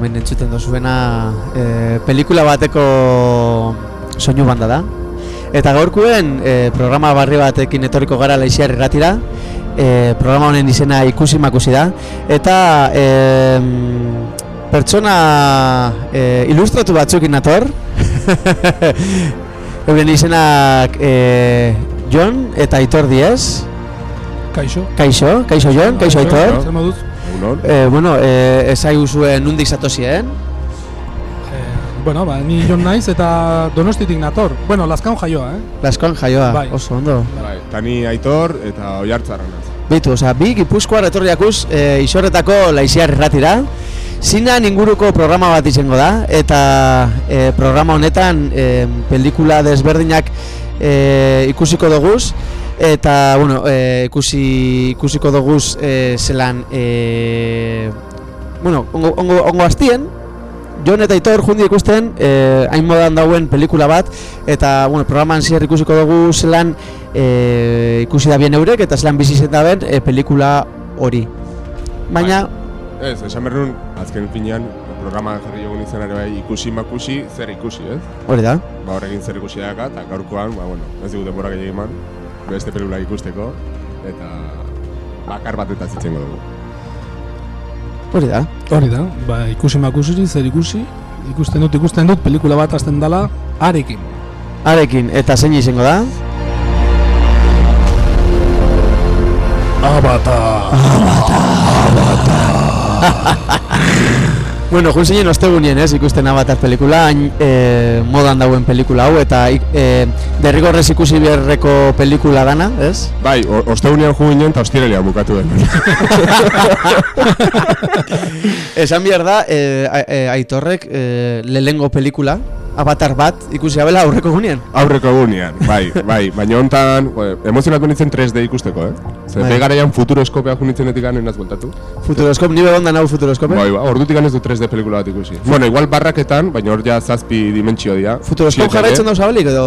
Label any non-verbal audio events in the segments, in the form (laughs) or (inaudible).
Hemen entzuten dozuena e, pelikula bateko soinu banda da. Eta gaurkuen e, programa barri batekin etorriko gara laixiar irratira. E, programa honen izena ikusi makusi da. Eta e, pertsona e, ilustratu batzukin nator. (laughs) Euren izenak e, Jon eta Aitor Diez. Kaixo. Kaixo, Kaixo Jon, Kaixo Aitor. Zer moduz? Egunon. Eh, bueno, eh, esai zuen nundik zatozien? Eh, bueno, ba, ni Jon naiz eta donostitik nator. Bueno, Lazkaon jaioa, eh? Laskoan jaioa, Bai. oso ondo. Bai, tani Aitor eta Oiartzarra naz. Bitu, osea, bi gipuzkoar etorriakuz eh, isorretako laiziar erratira. Zinan inguruko programa bat izango da, eta eh, programa honetan eh, pelikula desberdinak eh, ikusiko doguz, eta, bueno, eh, ikusi, ikusiko doguz eh, zelan, eh, bueno, ongo, ongo, ongo hastien, Jon eta Aitor jundi ikusten eh, hain modan dauen pelikula bat eta bueno, programan zier ikusiko dugu zelan eh, ikusi da bien eurek eta zelan bizi zen daben eh, pelikula hori. Baina, Ez, esan behar nun, azken finean, programa jarri jogun izan ere bai ikusi makusi, zer ikusi, ez? hori da. Ba horrekin zer ikusi daka, eta gaurkoan, ba bueno, ez dugu denbora gehiagin beste pelikula ikusteko, eta bakar bat eta zitzen dugu. Hori da. Hori da, ba, ikusi makusiri, zer ikusi, ikusten dut, ikusten dut, pelikula bat hasten dala, arekin. Arekin, eta zein izango da? Abata! (laughs) (laughs) Bueno, jun zinen ostegunien ez ikusten Avatar pelikula, hain eh, modan dauen pelikula hau, eta eh, derrigorrez ikusi beharreko pelikula dana, ez? Bai, ostegunean jo ginen eta ostiralean bukatu den. (laughs) Esan behar da, eh, a- eh, Aitorrek eh, lehengo pelikula, Avatar bat, ikusi abela aurreko gunean. Aurreko egunean, bai, (laughs) bai, baina hontan, emozionatu nintzen 3D ikusteko, eh? Zer, Bai. bai. garaian futuroskopea jo nintzen etik ganen bueltatu. Futuroskop, ni begondan hau futuroskope? Bai, ba, ordutik ez du 3D pelikula bat ikusi. Bueno, igual barraketan, baina hor ja zazpi dimentsio dira. Futuroskop jarraitzen eh? dauz abalik edo...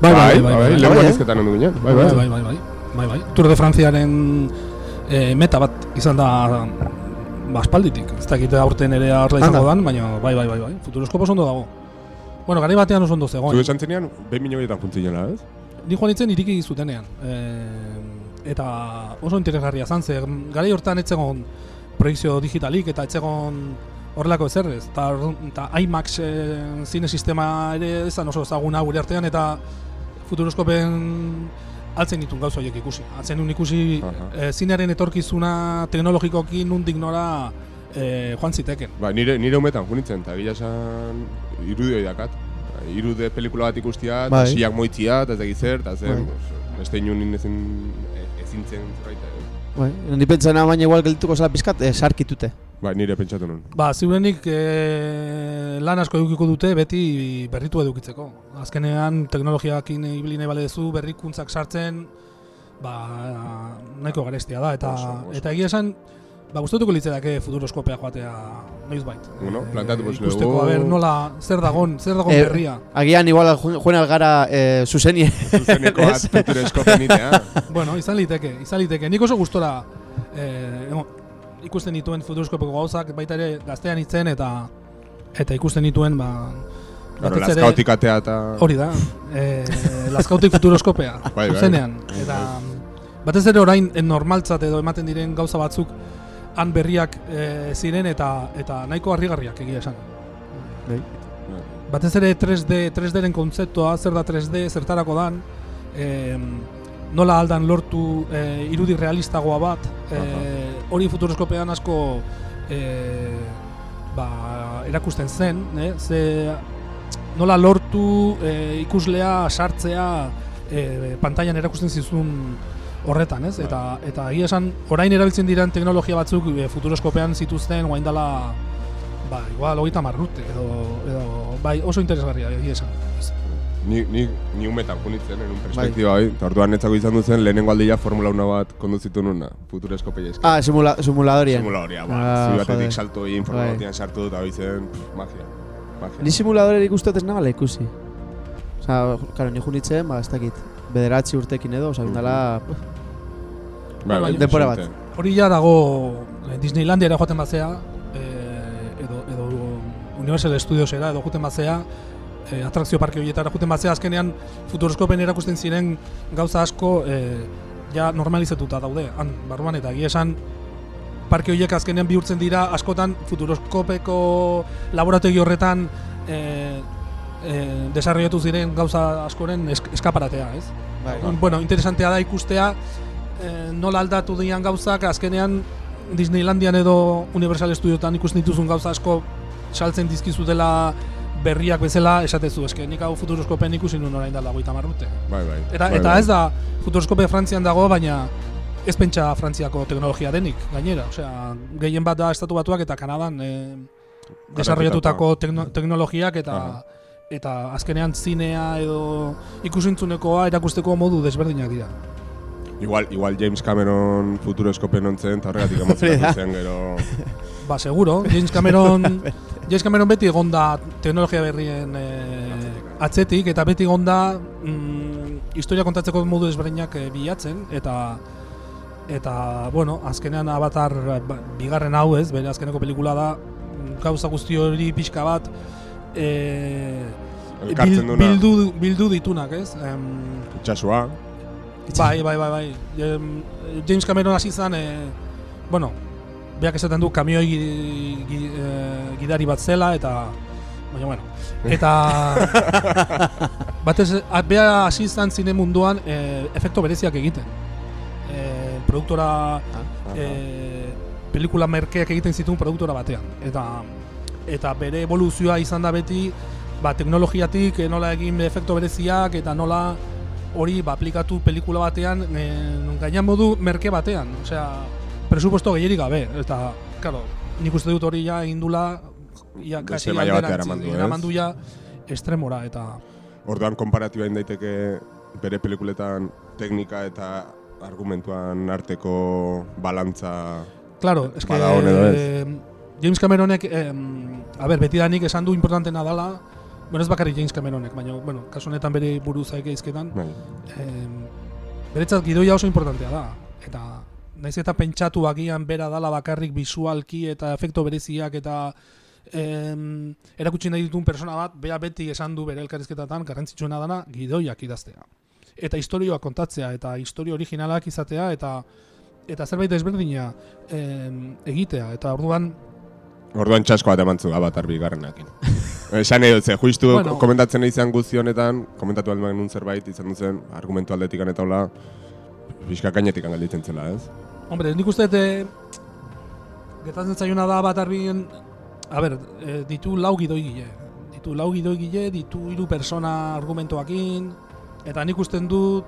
Bai, bai, bai, bai, bai, bai, barizketan ondu ginen. Bai, bai, bai, bai, bai, bai, bai, bai. Tour de Frantziaren eh, meta bat izan da ba, aspalditik. Ez dakit aurten ere horrela izango dan, baina bai, bai, bai, bai. Futuroskop oso ondo dago. Bueno, gari batean oso ondo Zu zegoen. esan zenean, behin minioietan funtzinela, ez? Ni joan nintzen iriki zutenean. E, eta oso interesgarria zan, ze garai hortan etzegon proiekzio digitalik eta etzegon horrelako ezer ez. Eta, eta IMAX e, zine sistema ere ezan oso ezaguna gure artean eta futuroskopen altzen ditun gauza horiek ikusi. Altzen ikusi Aha. e, zinearen etorkizuna teknologikoki nundik nora e, joan ziteken. Ba, nire, nire umetan junitzen, eta gila esan irudio dakat. Irude pelikula bat ikustia, eta Bai. siak moitzia, eta ez dakit zer, eta zen, Bai. pues, beste inun ezin, ezin zen zerbait. eh. Bai, ni pentsana baina igual geldituko zela pizkat, eh, sarkitute. Bai, nire pentsatu nun. Ba, ziurenik e, lan asko edukiko dute beti berritu edukitzeko. Azkenean teknologiakin ibili nahi balezu berrikuntzak sartzen ba, nahiko garestia da eta Oso, oso. eta egia esan ba gustatuko litzedake futuroskopea joatea noizbait. Bueno, Eh, plantatu bost ikusteko a ber nola zer dagon, zer dagon Eh, berria. Agian igual joan algara eh, zuzenie. Zuzeneko bat (laughs) Ez? futuroskopen nitea. bueno, izan liteke, izan liteke. Nik oso gustora eh, emo, ikusten dituen futuroskopeko gauzak baita ere gaztean itzen eta eta ikusten dituen ba Claro, laskautik atea eta... Hori da, e, Lazkautik futuroskopea, (laughs) Bai, bai. zuzenean. Eta batez ere orain en normaltzat edo ematen diren gauza batzuk han berriak e, ziren eta eta nahiko harrigarriak egia esan. Bai. Batez ere 3D, 3Dren kontzeptua, zer da 3D, zertarako dan, e, nola aldan lortu e, irudi realistagoa bat, e, hori futuroskopean asko e, ba, erakusten zen, eh? ze nola lortu e, ikuslea sartzea e, pantailan erakusten zizun horretan, ez? Eta eta egia esan orain erabiltzen diren teknologia batzuk e, futuroskopean zituzten orain dela ba, igual 30 urte edo edo bai, oso interesgarria egia esan. Ni, ni, ni umetan junitzen, en un perspektiba bai. Eta orduan netzako izan duzen, lehenengo aldia Formula 1 bat konduzitu nuna, futureskopei esker. Ah, simula, simuladorien. Simuladoria, ba. Ah, Zibi batetik salto egin, Bai. formulatean sartu eta hoizen, magia. magia. Ni simuladore ikusten ez nabala ikusi. Osa, claro, ni junitzen, ba, ez dakit. Bederatzi urtekin edo, osa, bindala... Bai, bai, denbora bat. Hori ja dago eh, Disneylandiara joaten bazea, eh, edo, edo Universal Studiosera edo juten batzea, e, atrakzio parke horietara juten batzea, azkenean futuroskopen erakusten ziren gauza asko e, ja normalizatuta daude, han, barruan eta egia esan parke horiek azkenean bihurtzen dira askotan futuroskopeko laborategi horretan e, e, desarrollatu ziren gauza askoren esk eskaparatea, ez? Bai. Bueno, interesantea da ikustea e, nola aldatu dian gauzak azkenean Disneylandian edo Universal Studiotan ikusten dituzun gauza asko saltzen dizkizutela berriak bezala esatezu, eske nik hau futuroskopen ikusi nuen orain dela 30 urte. Bai, bai. Eta, bai, eta bai. ez da, futuroskope Frantzian dago, baina ez pentsa Frantziako teknologia denik, gainera. Osea, gehien bat da estatu batuak eta Kanadan e, desarrollatutako tekno, teknologiak eta Aha. eta azkenean zinea edo ikusintzuneko erakusteko modu desberdinak dira. Igual, igual James Cameron futuroskopen ontzen, eta horregatik zen gero... (laughs) Ba, seguro, James Cameron James Cameron beti egonda teknologia berrien e, atzetik eta beti egonda mm, historia kontatzeko modu desberdinak e, bilatzen eta eta bueno, azkenean Avatar ba, bigarren hau ez, bere azkeneko pelikula da mm, gauza guzti hori pixka bat e, duna. bildu, bildu ditunak, ez? Em, Itxasua. Bai, bai, bai, bai. James Cameron hasi zen, e, bueno, beak esaten du kamioi eh, gidari bat zela eta baina bueno. Eta batez bea hasi izan zine munduan e, efekto bereziak egiten. E, produktora e, pelikula merkeak egiten zituen produktora batean eta eta bere evoluzioa izan da beti ba, teknologiatik eh, nola egin efekto bereziak eta nola hori ba, aplikatu pelikula batean e, gainan modu merke batean, osea, presupuesto gehierik gabe, eta, claro, nik uste dut hori ja egin dula, ja, kasi maila batera alderantzi- eraman du, ez? eraman du ja estremora, eta Orduan konparatiba egin daiteke bere pelikuletan teknika eta argumentuan arteko balantza Claro, es que eh, James Cameronek, eh, a ber, betidanik esan du importantena dala, bueno, ez bakarrik James Cameronek, baina, bueno, kasu honetan bere buruz aike izketan, bai. beretzat gidoia oso importantea da, eta naiz eta pentsatu agian bera dala bakarrik visualki eta efekto bereziak eta em, erakutsi nahi dituen persona bat, bea beti esan du bere elkarrizketatan garrantzitsuena dana gidoiak idaztea. Eta historioa kontatzea, eta historio originalak izatea, eta eta zerbait desberdina em, egitea, eta orduan Orduan txasko bat eman zu Avatar bigarrenakin. (laughs) Esan dut, ze, justu Bueno. komentatzen izan guzti honetan, komentatu aldean nun zerbait, izan duzen, argumentu aldetik eta hola, pixka kainetik gelditzen zela, ez? Hombre, nik uste eh, gertatzen zaiona da bat arbien, a ber, eh, ditu lau gidoigile. Ditu lau gidoigile, ditu hiru persona argumentoakin, eta nik usten dut,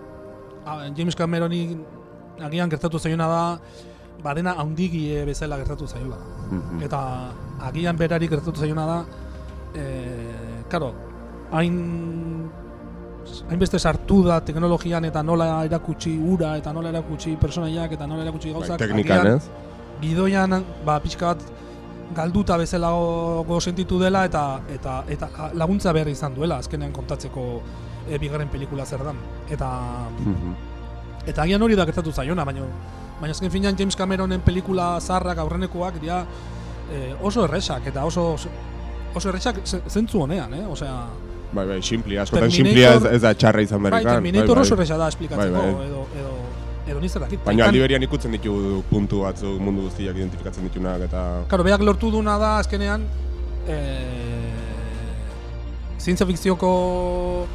a, James Cameroni agian gertatu zaiona da, badena haundigie bezala gertatu zaiola. Mhm. Eta agian berari gertatu zaiona da, eh, karo, hain hainbeste sartu da teknologian eta nola erakutsi ura eta nola erakutsi personaiak eta nola erakutsi Bai, gauzak teknikan, agian ez? gidoian ba pixka bat galduta bezala go sentitu dela eta eta eta laguntza behar izan duela azkenean kontatzeko e, bigarren pelikula zer dan. Eta Mhm. eta agian hori da gertatu zaiona, baina baina azken finean James Cameronen pelikula zaharrak aurrenekoak dira e, oso erresak eta oso oso erresak ze- zentzu honean, eh? Osea, Bai, bai, simplia, askotan simplia ez, ez da txarra izan bai, berrikan. Terminator oso erresa da esplikatzeko Bai, bai. edo edo edo ni zer dakit. Baina aldi berian ikutzen ditu puntu batzuk mundu guztiak identifikatzen ditunak eta... Claro, beak lortu duna da azkenean eh, zientzia fikzioko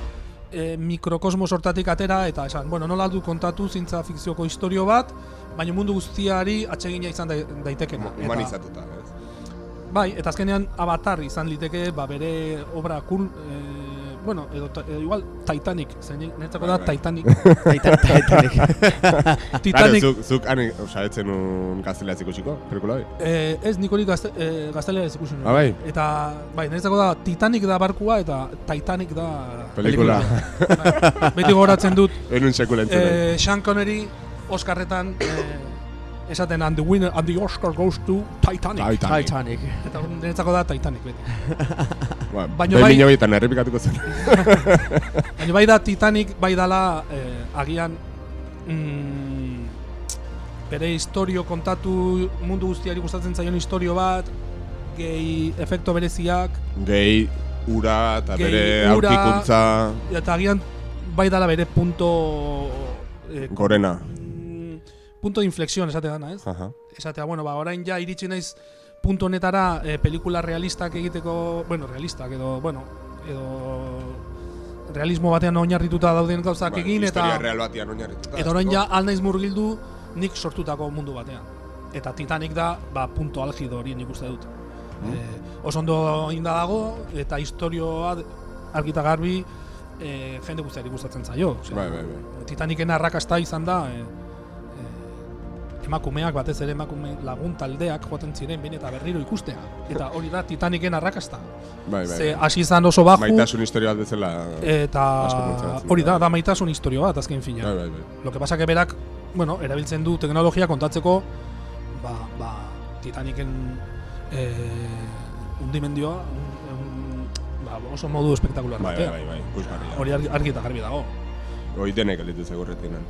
eh, mikrokosmos hortatik atera eta esan, bueno, nola du kontatu zientzia fikzioko historio bat, baina mundu guztiari atsegina izan da, daitekena. Humanizatuta, ez? Bai, eta azkenean Avatar izan liteke, ba, bere obra kul, eh, bueno, edo, edo igual Titanic, zein netzako da Bai, bai. Titanic. (laughs) Taitan, Titanic. (laughs) Claro, Titanic, zuk, zuk han, oza, etzen un gazteleaz ikusiko, pelikula hori? eh, ez nik hori gazte, eh, nuen. Ah, bai? Eta, bai, netzako da Titanic da barkua eta Titanic da Pelikula. Bai, Beti gogoratzen dut (laughs) Enun sekula entzuten. eh, Sean Connery Oscarretan eh, esaten and the winner and the Oscar goes to Titanic. Titanic. Titanic. Eta hor niretzako da Titanic beti. (laughs) Ba, Baina bai- mila horietan errepikatuko zen. (laughs) Baina bai da Titanic bai dala eh, agian mm, bere historio kontatu mundu guztiari gustatzen zaion historio bat gehi efekto bereziak, Gehi, ura eta bere ura. aurkikuntza eta agian bai dala bere punto... Eh, gorena. Punto de inflexión esatea dana, ez? Aha. Esatea, bueno, ba, orain ja iritsi naiz punto honetara eh, pelikula realistak egiteko, bueno, realistak edo, bueno, edo realismo batean oinarrituta dauden gauzak Bai, egin eta Historia real batian oinarrituta. eta orain ja al naiz murgildu nik sortutako mundu batean. Eta Titanic da, ba, punto algido hori nik uste dut. Mm. Eh, oso ondo inda dago eta historioa argita garbi eh, jende guztiari gustatzen zaio. Osea, Bai, bai, bai. Titanicen arrakasta izan da eh, emakumeak batez ere emakume lagun taldeak joaten ziren behin eta berriro ikustea. Eta hori da Titanicen arrakasta. Bai, bai. Ze hasi izan oso baju Maitasun historia bat bezala. eta hori da, da. maitasun historio bat azken fina. Bai, bai, bai. Lo que pasa que berak, bueno, erabiltzen du teknologia kontatzeko ba, ba Titanicen eh, undimendioa un, un, ba, oso modu espektakular Bai, bai, bai, bai. Hori argi, argi eta garbi dago. Hoi denek elitu zegurretinan.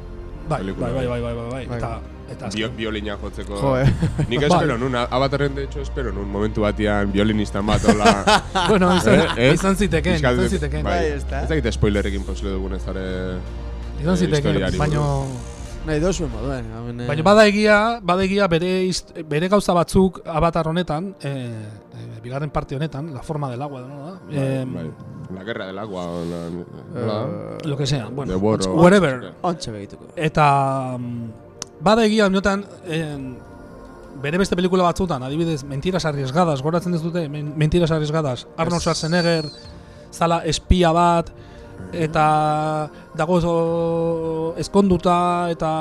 Bai, bai, bai, hori. bai, bai, bai, Bai. Eta, eta Bio, violina jotzeko. Jo, eh. (laughs) Nik Bai. espero nun, abatarren de hecho espero nun, momentu batean violinistan bat, hola. (laughs) bueno, izan, Eh, eh? izan ziteken, izan ziteken. Bai, Bai, ezta. ez dakit spoilerrekin posible dugun ez zare... izan eh, ziteken, baino, Nahi dozu moduen. hemen, eh, baino bada egia, bada egia bere, hist- bere gauza batzuk avatar honetan, eh, eh, bigarren parte honetan, la forma del agua, no da? Eh, bai. La guerra del agua, la, eh, la, lo que sea, bueno, of- whatever. Ontxe begituko. Eta mm, bada egia honetan en, bere beste pelikula batzutan, adibidez, Mentiras arriesgadas, goratzen ez dute, Men- Mentiras arriesgadas, Arnold. Schwarzenegger zala espia bat, eta dago oso eskonduta eta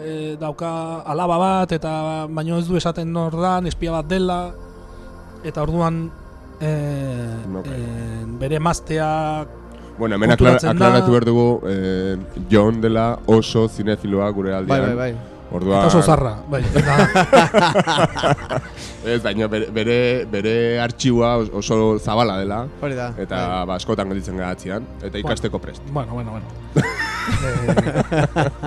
e, dauka alaba bat eta baino ez du esaten nor dan, espia bat dela eta orduan e, Ok. e, bere emazteak Bueno, hemen aklaratu behar dugu eh, John dela oso zinefiloa gure Bai, aldean. bai, bai. Orduan, eta oso zarra, bai, eta, (laughs) Ez, baina bere, bere, bere artxiboa os- oso zabala dela. Hori da. Eta bai. ba, askotan gelditzen gara atzian, eta ikasteko prest. bueno, bueno, bueno. Eh, (laughs)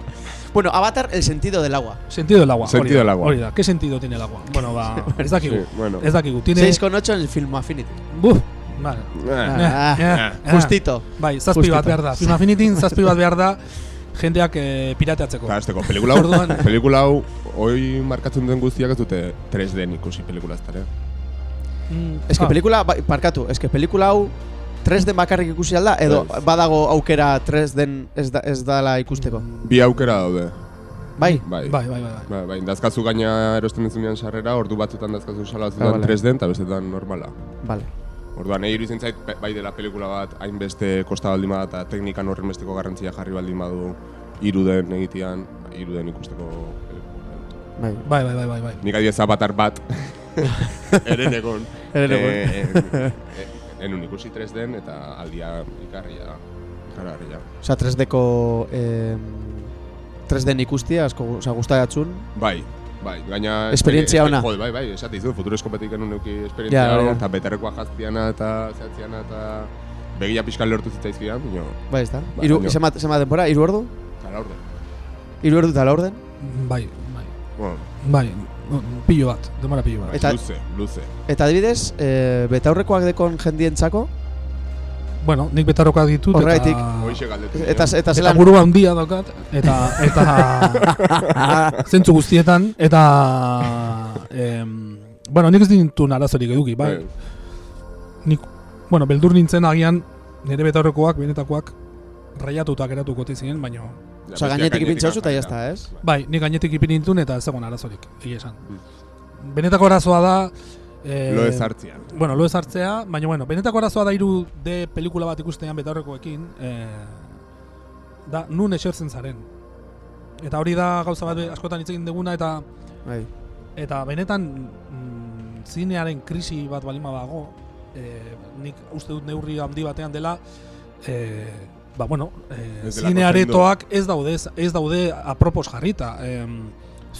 Bueno, Avatar, el sentido del agua. Sentido del agua. Sentido del agua. Hori da. ¿Qué sentido tiene el agua? Bueno, va, ez dakigu. Sí, bueno. Ez dakigu. Tiene 6,8 en el Film Affinity. Buf, vale. Eh, Ah, Eh, ah, eh. Justito. Bai, zazpi Justito. bat behar da. Film Affinitin zazpi bat behar da (laughs) jendeak eh, pirateatzeko. Kasteko, pelikula hau, Orduan- (laughs) pelikula hau, hoi markatzen duen guztiak ez dute 3D ikusi pelikula ez dara. Mm, Ez que ah, pelikula, bai, parkatu, ez que pelikula hau 3D bakarrik ikusi alda, edo Ez. badago aukera 3D ez, da, ez dala ikusteko. Bi aukera daude. Bai, Bai. Bai, bai, bai. bai. Bai, bai, dazkazu gaina erosten duzunean sarrera, ordu batzutan dazkazu sala Ah, vale. 3D eta bestetan normala. vale. Orduan, nahi iruditzen zait, bai dela pelikula bat, hainbeste kosta baldin bada eta teknikan horren besteko garrantzia jarri baldin badu iruden egitean, iruden ikusteko. Bai. Bai, bai, bai, bai, bai. Nik adibidez avatar bat, (laughs) eren egon. Herenegon. (laughs) Eh, eh, enun ikusi 3D eta aldia ikarria, ikarria. Osa, 3Dko eh, 3D ikustia, asko, osa, gustatzen. Bai, bai, gaina... Esperientzia ona. Jode, bai, bai, esate izu, futuroskopetik enun neuki esperientzia Ja, eta beterrekoa jaztiana eta zehatziana eta begia pixkan lortu zitzaizkidan, bino, Bai, ez da. Ba, Iru, zema, zema denbora, iru ordu? tala orde. Iru ordu eta la orden? Bai, bai. Bueno, Bai, pillo bat, demora pillo bat. Eta- luze, luze. Eta adibidez, eh, betaurrekoak dekon jendientzako, Bueno, nik betarrokoak ditut Horregatik. eta... Hoixe galdetu. eta, eta Eta burua handia daukat, eta, eta (laughs) zentzu guztietan, eta... Em, bueno, nik ez dintun arazorik eduki, bai. Nik, bueno, beldur nintzen agian nire betaurrekoak, benetakoak, raiatuta geratuko ote ziren, baina... Osa, gainetik ipintza oso eta jazta, ez? Bai, nik gainetik ipin nintun eta ez zegoen arazorik, egia esan. Mm. Benetako arazoa da... Eh, Lo ez hartzia. Bueno, lo ez hartzea, baina bueno, benetako arazoa da hiru de pelikula bat ikustean betaurrekoekin, eh, da nun esertzen zaren. Eta hori da gauza bat askotan hitz egin duguna eta Bai. eta benetan mm, zinearen krisi bat balima dago, eh, nik uste dut neurri handi batean dela, eh, ba bueno, eh, zine aretoak ez daude ez daude apropos jarrita. Em,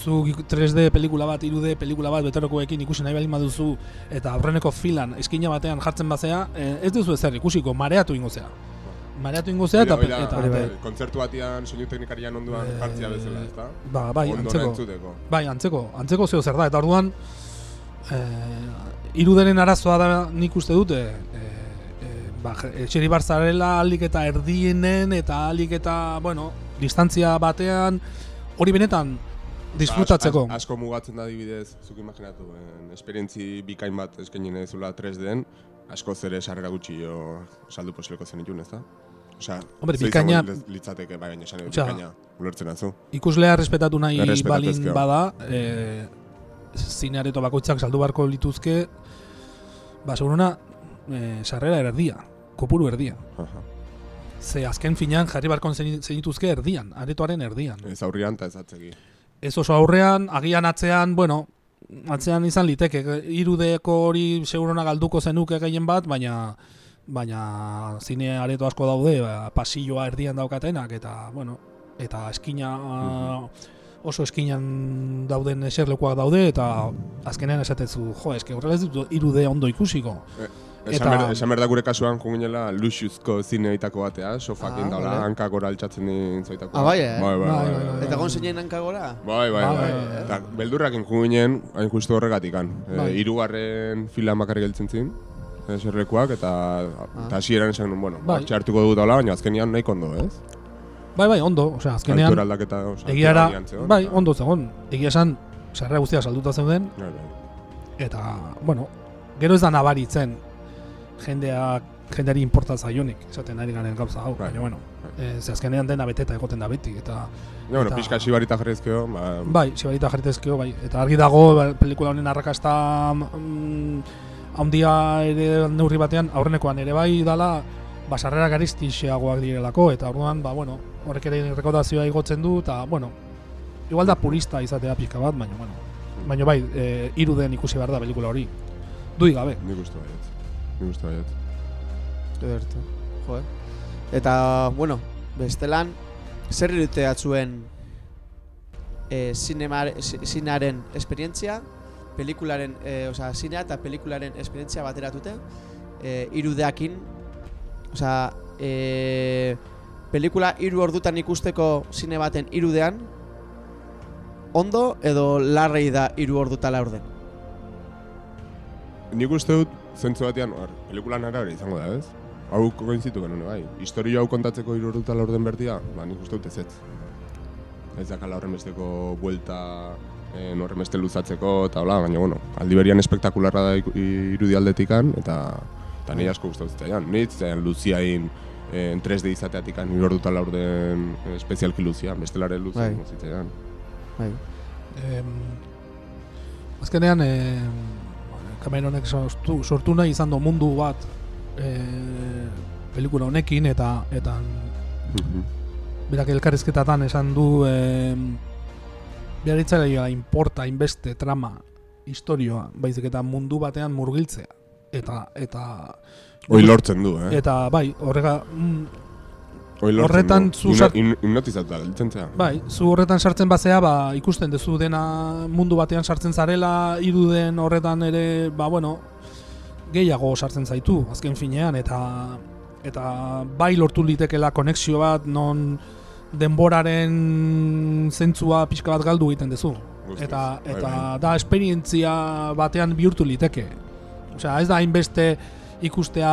zu 3D pelikula bat, 2D pelikula bat betarokoekin ikusi nahi baldin baduzu eta aurreneko filan eskina batean jartzen bazea, eh, ez duzu ezer ikusiko, mareatu ingo zea. Mareatu ingo zea eta, Hori da, eta, eta- kontzertu batean soinu teknikarian onduan Eh, jartzia bezala, ezta? ba, bai, antzeko. entzuteko. Bai, antzeko, antzeko zeo zer da, eta orduan eh, irudenen arazoa da nik uste dute eh, eh, ba, etxeri barzarela alik eta erdienen eta alik eta, bueno, distantzia batean hori benetan disfrutatzeko. As, asko mugatzen da adibidez, zuk imaginatu, en, esperientzi bikain bat eskaini nahi zula 3D-en, asko zere sarrera gutxi jo saldu posibleko zen itun, ezta? Osea, Hombre, ze bikaina- litzateke, bai, baina esan Osea, bikaina, ulertzen atzu. Ikuslea respetatu nahi balin bada, e, zineareto bakoitzak saldu beharko lituzke, ba, seguruna, e, sarrera erdia, kopuru erdia. Aha. Ze azken finean jarri barkon zenituzke erdian, aretoaren erdian. Ez aurrian eta ez atzegi. Ez oso aurrean, agian atzean, bueno, atzean izan liteke, irudeko hori seguruna galduko zenuke gehien bat, baina baina zine areto asko daude, ba, pasilloa erdian daukatenak, eta, bueno, eta eskina, oso eskinan dauden eserlekuak daude, eta azkenean esatezu, jo, eske horrela ez dut irude ondo ikusiko. Esan, Eta- esan behar da gure kasuan junginela luxuzko zineitako batea, sofakin Ah, daula, vale. hankak gora altxatzen din zoitako. Ah, bai, eh? Bai, bai, Bai, bai, bai, bai. bai. Eta gon zeinen hankagora? Bai, bai, Bai, bai. bai, Eta beldurrakin juginen, hain justu horregatikan. Bai. E, irugarren filan bakarrik geltzen zin, eserlekuak, eta eta hasieran esan nuen, bueno, Bai. bai. txartuko dut hola, baina azkenian nahiko ondo, ez? Bai, bai, ondo, osea, azkenean, Altura aldaketa, osea, egiara, bai, ondo zegoen, egia esan, sarrera guztia salduta zeuden, Bai, bai. eta, bueno, gero ez da nabaritzen jendeak jendeari importa zaionik, esaten ari garen gauza hau, Bai. baina, bueno, e, ze azkenean dena beteta egoten da beti, eta, Ja, bueno, pixka sibarita jarrizkeo, ba, bai, sibarita jarritezkeo, bai, eta argi dago, ba, pelikula honen arrakasta mm, handia ere neurri batean, aurrenekoan ere bai dala, basarrera garistixeagoak direlako, eta orduan, ba, bueno, horrek ere rekodazioa igotzen du, eta, bueno, igual da purista izatea pixka bat, baina, bueno, baina bai, e, iruden ikusi behar da pelikula hori. Dui gabe. nik uste baiet. Nik uste baiet. Ederto, jo, eh? Eta, bueno, bestelan, zer irute atzuen e, zinearen esperientzia, pelikularen, e, osea, zinea eta pelikularen esperientzia bateratute, e, irudeakin, osea, e, pelikula hiru ordutan ikusteko zine baten irudean, ondo edo larrei da hiru orduta laurden? Nik uste dut, zentzu batean, or, pelikulan arabera izango da, ez? Hau koinzitu genuen, bai. Historio hau kontatzeko iruruta laurden berdia, ba, nik uste dut ez ez. Ez dakala horren besteko buelta, eh, horren beste luzatzeko, eta hola, baina, bueno, aldi berian espektakularra da irudi aldetikan, eta, eta nire asko gustatu zitzaidan. Nire zitzaidan luziain, eh, 3D izateatikan iruruta laurden eh, espezialki luzia, bestelare luzia Bai. zitzaidan. Bai. Em, azkenean, em, Cameronek sortu, sortu nahi izan du mundu bat e, pelikula honekin, eta eta Mhm. berak elkarrizketatan esan du em, beharitzara inporta, inbeste, trama, historioa, baizik eta mundu batean murgiltzea. Eta, eta, Hoi lortzen du, eh? eta bai, horrega, mm, horretan zu sart- gelditzen zea. Bai, zu horretan sartzen bazea, ba, ikusten duzu dena mundu batean sartzen zarela, iruden horretan ere, ba, bueno, gehiago sartzen zaitu, azken finean, eta eta bai lortu litekela konexio bat, non denboraren zentzua pixka bat galdu egiten duzu. Guztiz, Eta, bai, eta bai. da esperientzia batean bihurtu liteke. Osea, ez da hainbeste ikustea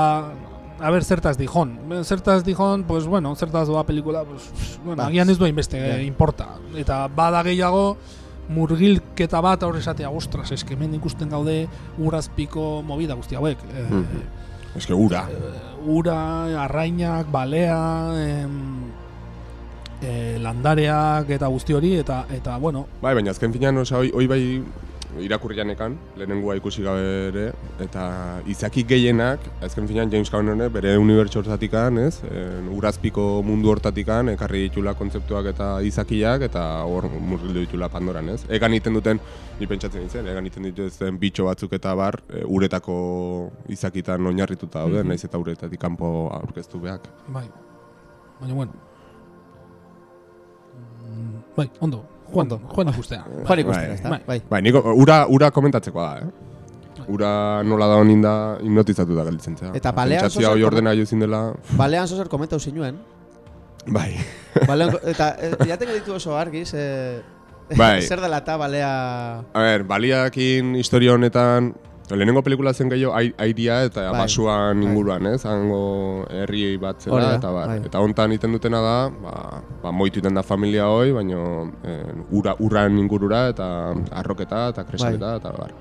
a ber, zertaz dijon. Zertaz dijon, pues bueno, zertaz doa pelikula, pues, bueno, Ba, agian ez du hainbeste ja. eh, importa. Eta bada gehiago, murgilketa bat aurre esatea, ostras, eske hemen ikusten gaude urazpiko movida guzti hauek. Eh, Mhm. Que ura. ura, arrainak, balea, em, eh, landareak eta guzti hori, eta, eta bueno, Bai, baina azken finean, oza, hoi, hoi bai irakurrianekan, lehenengoa ikusi gabe ere, eta izaki gehienak, azken finean James Cameron bere unibertso hortatikan, ez? En, urazpiko mundu hortatikan, ekarri ditula kontzeptuak eta izakiak, eta hor murgildu ditula Pandoran, ez? Egan iten duten, ni pentsatzen ditzen, egan iten dituzten bitxo batzuk eta bar, e, uretako izakitan oinarrituta daude, Mhm. naiz eta uretatik kanpo aurkeztu beak. bai. Baina bueno. Mm, Bai, ondo. Juan. Juan ikustea. Joan ikustera, bai. ezta? Bai. Bai. Bai, niko, ura, ura komentatzekoa da, eh? Ura nola da honin da hipnotizatuta gelditzen zea. Eta balean Sentsazioa zozer hoi ordena jozin dela, Balean zozer komentau zinuen. bai. Balean, (laughs) eta e, jaten ditu oso argi, ze Bai. (laughs) Zer dela eta balea... A ber, baliakin historia honetan, lehenengo pelikula zen gehiago ai- airia eta Bai, basuan bai. inguruan, ez? Hango herri bat zela, da, eta bar. bai. Eta hontan iten dutena da, ba, ba moitu da familia hoi, baino eh, ura, urran ingurura eta arroketa eta kresaleta Bai. eta bar.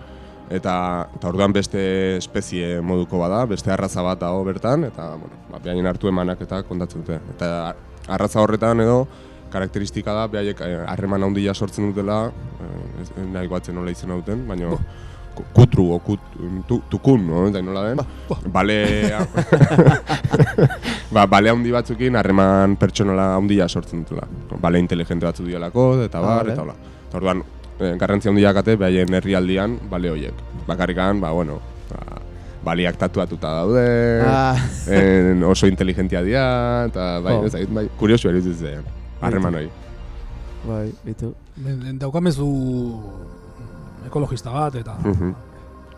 Eta, eta orduan beste espezie moduko bada, beste arraza bat dago bertan, eta, bueno, ba, behaien hartu emanak eta kontatzen dute. Eta arraza horretan edo, karakteristika da, behaiek eh, harreman handia sortzen dutela, eh, nahi guatzen nola izena duten, baina ku- kutru, o kut, tu, tukun, no? eta nola den? Bale, (laughs) ba, bale handi batzukin harreman pertsonala handia sortzen dutela. Bale inteligente batzu dialako, eta Ah, bar, vale. eta hola. Eta orduan, eh, garrantzia handia kate, behaien herrialdian bale horiek. Bakarrikan, ba, bueno, ba, baliak tatuatuta daude, Ah, en, oso inteligentia dira, eta bai, Jo. ez dakit, bai, kuriosu eriz ez zen, harreman hori. bai, bitu. Daukamezu ekologista bat, eta... Mhm.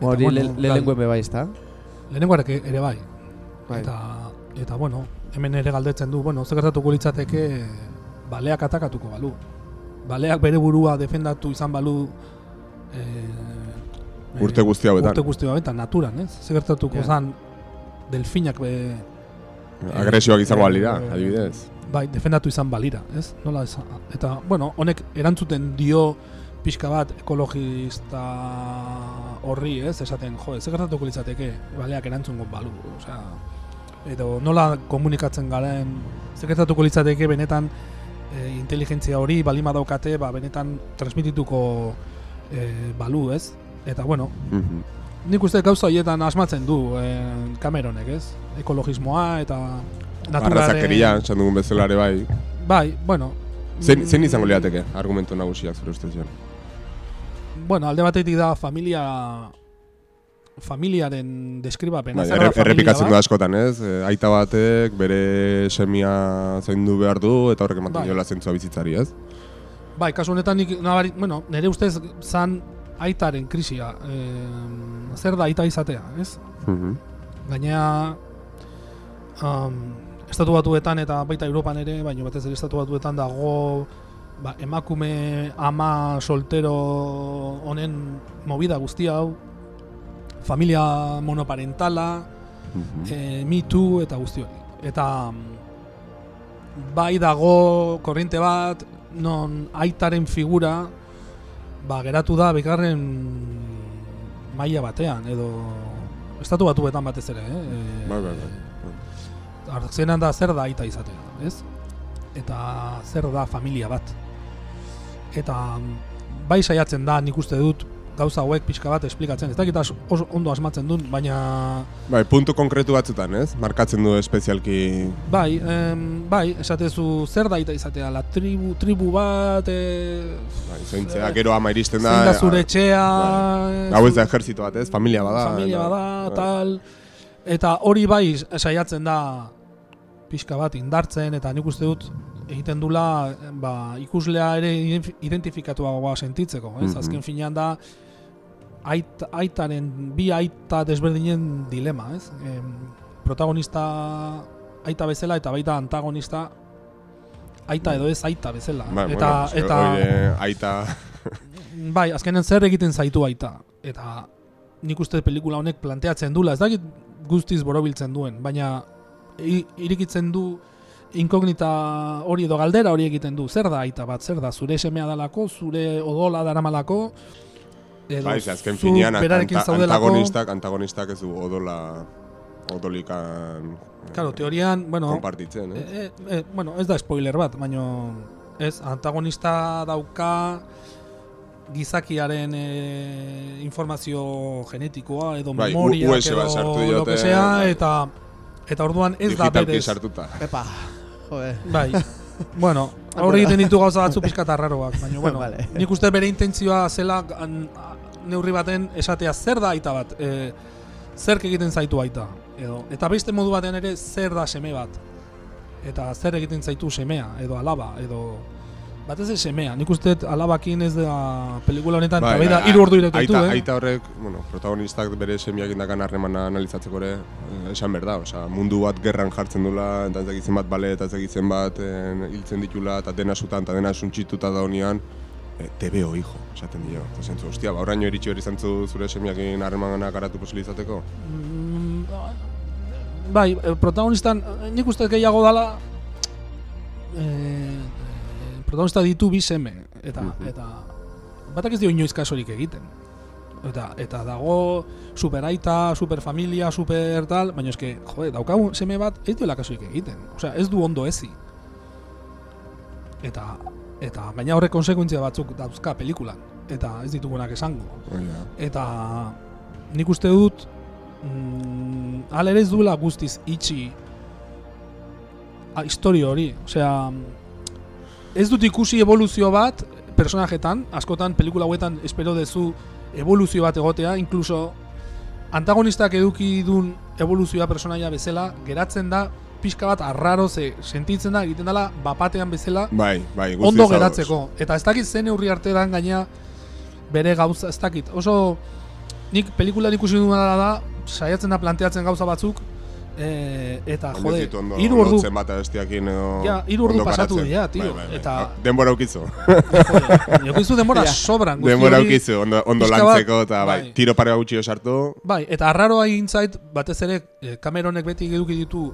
Hori bueno, le- lehenengo ebe bai, ezta? Lehenengoarek ere bai. Bai. Eta, eta, bueno, hemen ere galdetzen du, bueno, zer gertatuko litzateke baleak atakatuko balu. Baleak bere burua defendatu izan balu e, Urte guzti hauetan. Urte guzti hauetan, naturan, ez? Zer gertatuko Ja. zan delfinak be, Agresioak izango Eh, alira, eh, adibidez. bai, defendatu izan balira, ez? Nola esan? Eta, bueno, honek erantzuten dio pixka bat ekologista horri, ez? Esaten, jo, ez gertatuko litzateke, baleak erantzungo balu, osea, edo nola komunikatzen garen, ez gertatuko litzateke benetan e, inteligentzia hori balima daukate, ba, benetan transmitituko e, balu, ez? Eta, bueno, Mhm. nik uste gauza horietan asmatzen du e, Cameronek, ez? Ekologismoa eta naturaren... Arrazakeria, esan dugun bezala ere bai. Bai, bueno. Zein, zein mm, izango liateke argumentu nagusiak zure ustez joan? Bueno, alde batetik da familia familiaren deskribapena. Bai, erre, familia errepikatzen du bat? askotan, ez? E, aita batek bere semia zaindu behar du eta horrek ematen Bai. diola zentzua bizitzari, ez? Bai, kasu honetan nik nabari, bueno, nire ustez zan aitaren krisia. E, zer da aita izatea, ez? Mhm. Gainea um, estatu batuetan eta baita Europan ere, baina batez ere estatu batuetan dago ba, emakume ama soltero honen movida guztia hau familia monoparentala, Mhm. e, Me Too eta guzti hori. Eta mm, bai dago korriente bat non aitaren figura ba, geratu da bigarren maila batean edo estatu batuetan batez ere, eh? Bai, bai, bai. Arzenan da zer da aita izatea, ez? Eta zer da familia bat. Eta mm, bai saiatzen da nik uste dut gauza hauek pixka bat esplikatzen. Ez dakit oso ondo asmatzen duen, baina Bai, puntu konkretu batzutan, ez? Markatzen du espezialki... bai, em, bai, esatezu zer da aita izatea, la tribu, tribu bat, e, Bai, zaintzea, gero ama iristen da... zein da e, zure etxea, bai. Hau ez da ejertzito bat, ez? Familia bada. familia eta- bada, bai. tal. Eta hori bai saiatzen da pixka bat indartzen eta nik uste dut egiten dula ba, ikuslea ere identif- identifikatuagoa sentitzeko, ez? Mhm. Azken finean da ait, aitaren bi aita desberdinen dilema, ez? Em, protagonista aita bezala eta baita antagonista aita edo ez aita bezala. Bai, eta bueno, eta hori, aita... (laughs) Bai, azkenen zer egiten zaitu aita. Eta nik uste pelikula honek planteatzen dula, ez dakit guztiz borobiltzen duen, baina irikitzen du inkognita hori edo galdera hori egiten du. Zer da aita bat, zer da, zure semea dalako, zure odola daramalako, edo Bai, azken zu finean berarekin anta, zaudelako. antagonistak, antagonistak ez du odola odolikan Claro, teorian, bueno, konpartitzen, eh? e, e, bueno, ez da spoiler bat, baina ez, antagonista dauka gizakiaren e, informazio genetikoa edo Bai, memoria edo lo que sea, eta eta orduan ez da berez. sartuta. Epa, joe. Bai. (laughs) bueno, hor egiten ditu gauza batzu pixka eta arraroak, baina bueno, (laughs) Vale. nik uste bere intentzioa zela an, neurri baten esatea zer da aita bat, e, zerk egiten zaitu aita, edo, eta beste modu baten ere zer da seme bat, eta zer egiten zaitu semea, edo alaba, edo batez ez semea, nik uste alabakin ez da pelikula honetan, Bai, eta bai da bai, ordu irautu ditu, aita, eh? aita horrek, bueno, protagonistak bere semiak indakan harremana analizatzeko ere, eh, esan behar da, osea, mundu bat gerran jartzen dula, eta ez dakitzen bat bale, eta ez dakitzen bat eh, hiltzen ditula, eta dena sutan, eta dena suntsituta da honean, e, TVO hijo, esaten dio. Eta zentzu, ostia, ba, oraino iritsi hori zantzu zure semiakin harremanak garatu posible izateko? Mm, bai, eh, protagonistan, eh, nik uste gehiago dala, eh, protagonista ditu bi seme, eta, Mhm. eta batak ez dio inoiz kasorik egiten. Eta, eta dago superaita, superfamilia, super tal, baina eske, jode, daukagu seme bat ez duela kasurik egiten. Osea, ez du ondo ezi. Eta, eta baina horrek konsekuentzia batzuk dauzka pelikulan. Eta ez ditugunak esango. Oh, ja. Eta nik uste dut mm, hala ere ez duela guztiz itxi a, historio hori. Osea, ez dut ikusi evoluzio bat personajetan, askotan pelikula hauetan espero dezu evoluzio bat egotea, incluso antagonistak eduki dun evoluzioa personaia bezala, geratzen da pixka bat arraro ze sentitzen da egiten dela bapatean bezala Bai, bai, ondo geratzeko. Eta ez dakit zen neurri artean gaina bere gauza, ez dakit. Oso nik pelikulan ikusi dudana da, saiatzen da planteatzen gauza batzuk, e, eta jode, hiru ordu, lotzen bata bestiakin edo... Ja, hiru ordu pasatu dira, tio, Bai, bai, bai. eta- Denbora ukizu. (laughs) jokizu denbora (laughs) sobran. guzti Denbora ukizu, ondo, ondo bat, lantzeko eta bai, bai. tiro pare gutxi sartu. Bai, eta arraroa egin zait, batez ere, eh, Cameronek beti eduki ditu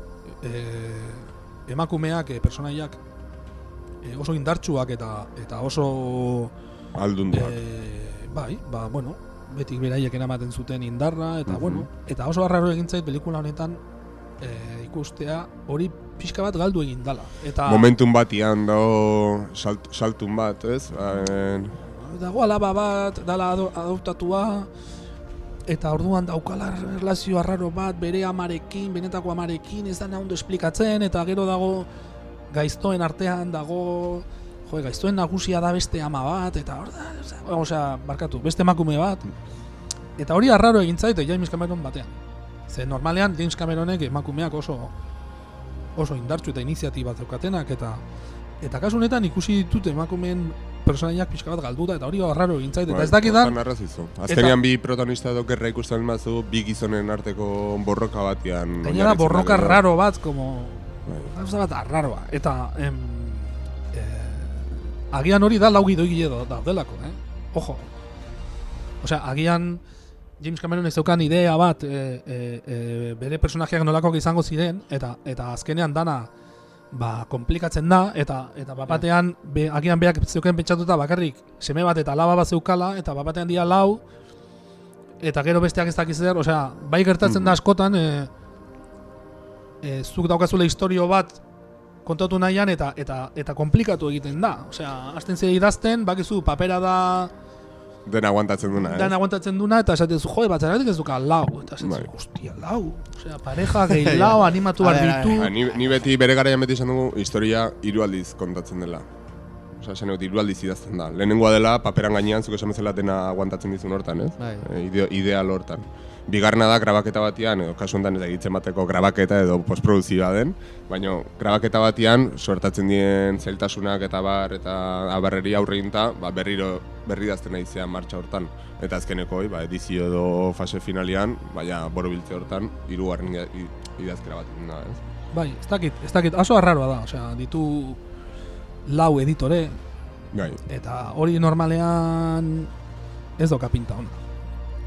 eh, emakumeak, eh, personaiak, eh, oso indartsuak eta eta oso Aldunduak. Eh, bai, ba, bueno, betik beraiek eramaten zuten indarra, eta Mhm. bueno, eta oso arraro egin zait pelikula honetan eh, ikustea hori pixka bat galdu egin dala. Eta Momentun batian dago salt, saltun bat, ez? En, dago alaba bat, dala ado, adoptatua, eta orduan daukala relazio arraro bat bere amarekin, benetako amarekin, ez da ondo esplikatzen, eta gero dago gaiztoen artean dago jo, gaiztoen nagusia da beste ama bat, eta hor da, osea, barkatu, beste emakume bat, eta hori arraro egin zait James Cameron batean. Ze normalean James Cameronek emakumeak oso oso indartsu eta iniziatiba zeukatenak eta eta kasu honetan ikusi ditut emakumeen personaiak pixka bat galduta eta hori arraro egin zait eta bai, ez hortan arrazizu. Azkenean bi protagonista edo gerra ikusten bazu, bi gizonen arteko borroka batian. gainera borroka da raro bat como Bai. gauza bat arraroa eta em, eh, agian hori da lau gidoigile da- daudelako, eh? Ojo. Osea, agian James Cameron ez zeukan idea bat e, e, e, bere personajeak nolakoak izango ziren eta eta azkenean dana ba, komplikatzen da eta eta bapatean be, agian beak zeuken pentsatuta bakarrik seme bat eta alaba bat zeukala eta bapatean dira lau eta gero besteak ez dakiz zer, osea, bai gertatzen da Mhm. askotan e, e, zuk daukazula historio bat kontatu nahian eta eta eta komplikatu egiten da. Osea, hasten zira idazten, bakizu papera da Den aguantatzen duna, eh? dan aguantatzen duna eta esaten zu, jode, batzaratik ez duka lau. Eta esaten Bai. zu, hostia, lau. Osea, pareja gehi (laughs) lau, animatu behar ditu. Ni, ni beti bere garaian beti esan dugu historia hiru aldiz kontatzen dela. Osea, esan dut hiru aldiz idazten da. Lehenengoa dela paperan gainean zuk esan bezala dena aguantatzen dizun hortan, ez? Bai. E, ideo, ideal hortan. Bigarrena da grabaketa batean, edo kasu honetan ez da egitzen bateko grabaketa edo postproduzioa den, baina grabaketa batean suertatzen dien zailtasunak eta bar eta abarreri aurre eginta, ba, berriro berri dazten nahi zean martxa hortan. Eta azkeneko, ba, edizio edo fase finalian, baina borobiltze hortan, hirugarren ida- i- idazkera bat da, ez? Bai, ez dakit, ez dakit, aso arraroa da. Osea, ditu lau editore Bai. eta hori normalean ez doka pinta ona.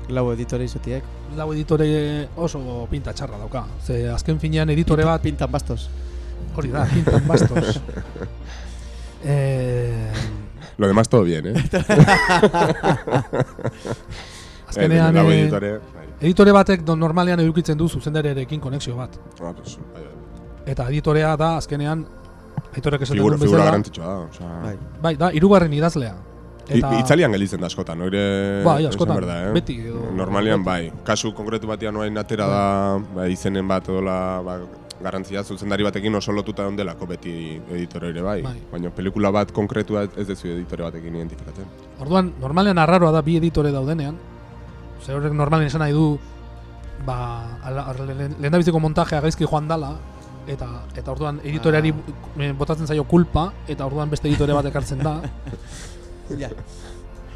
Lau editore izotiek. Lau editore oso pinta txarra dauka. Ze azken finean editore bat Pintan bastos. hori da, pintan bastos. (laughs) eh, Lo demás todo bien, eh? (laughs) azkenean eh, editore, bai. editore batek don normalean edukitzen du zuzendarerekin konexio bat. Ah, pues. Eta editorea da azkenean aitorek esaten Figura, duen figura bezala. garrantzitsua da, osea... Bai. Bai, da hirugarren idazlea. Eta... Itzalian gelitzen da askotan, oire... Bai, askotan, behar da, eh? beti edo- Normalian beti. bai. Kasu konkretu batean orain atera da, ba, izenen bat edola, ba, garrantzia zuzendari batekin oso lotuta ondelako beti editore ere bai. Bai. Baina pelikula bat konkretua ez dezu editore batekin identifikatzen. Orduan, normalean arraroa da bi editore daudenean. Zer horrek normalen esan nahi du ba, lehendabiziko montajea gaizki joan dala eta eta orduan editoreari eh, botatzen zaio kulpa eta orduan beste editore bat ekartzen da. (laughs) Ja.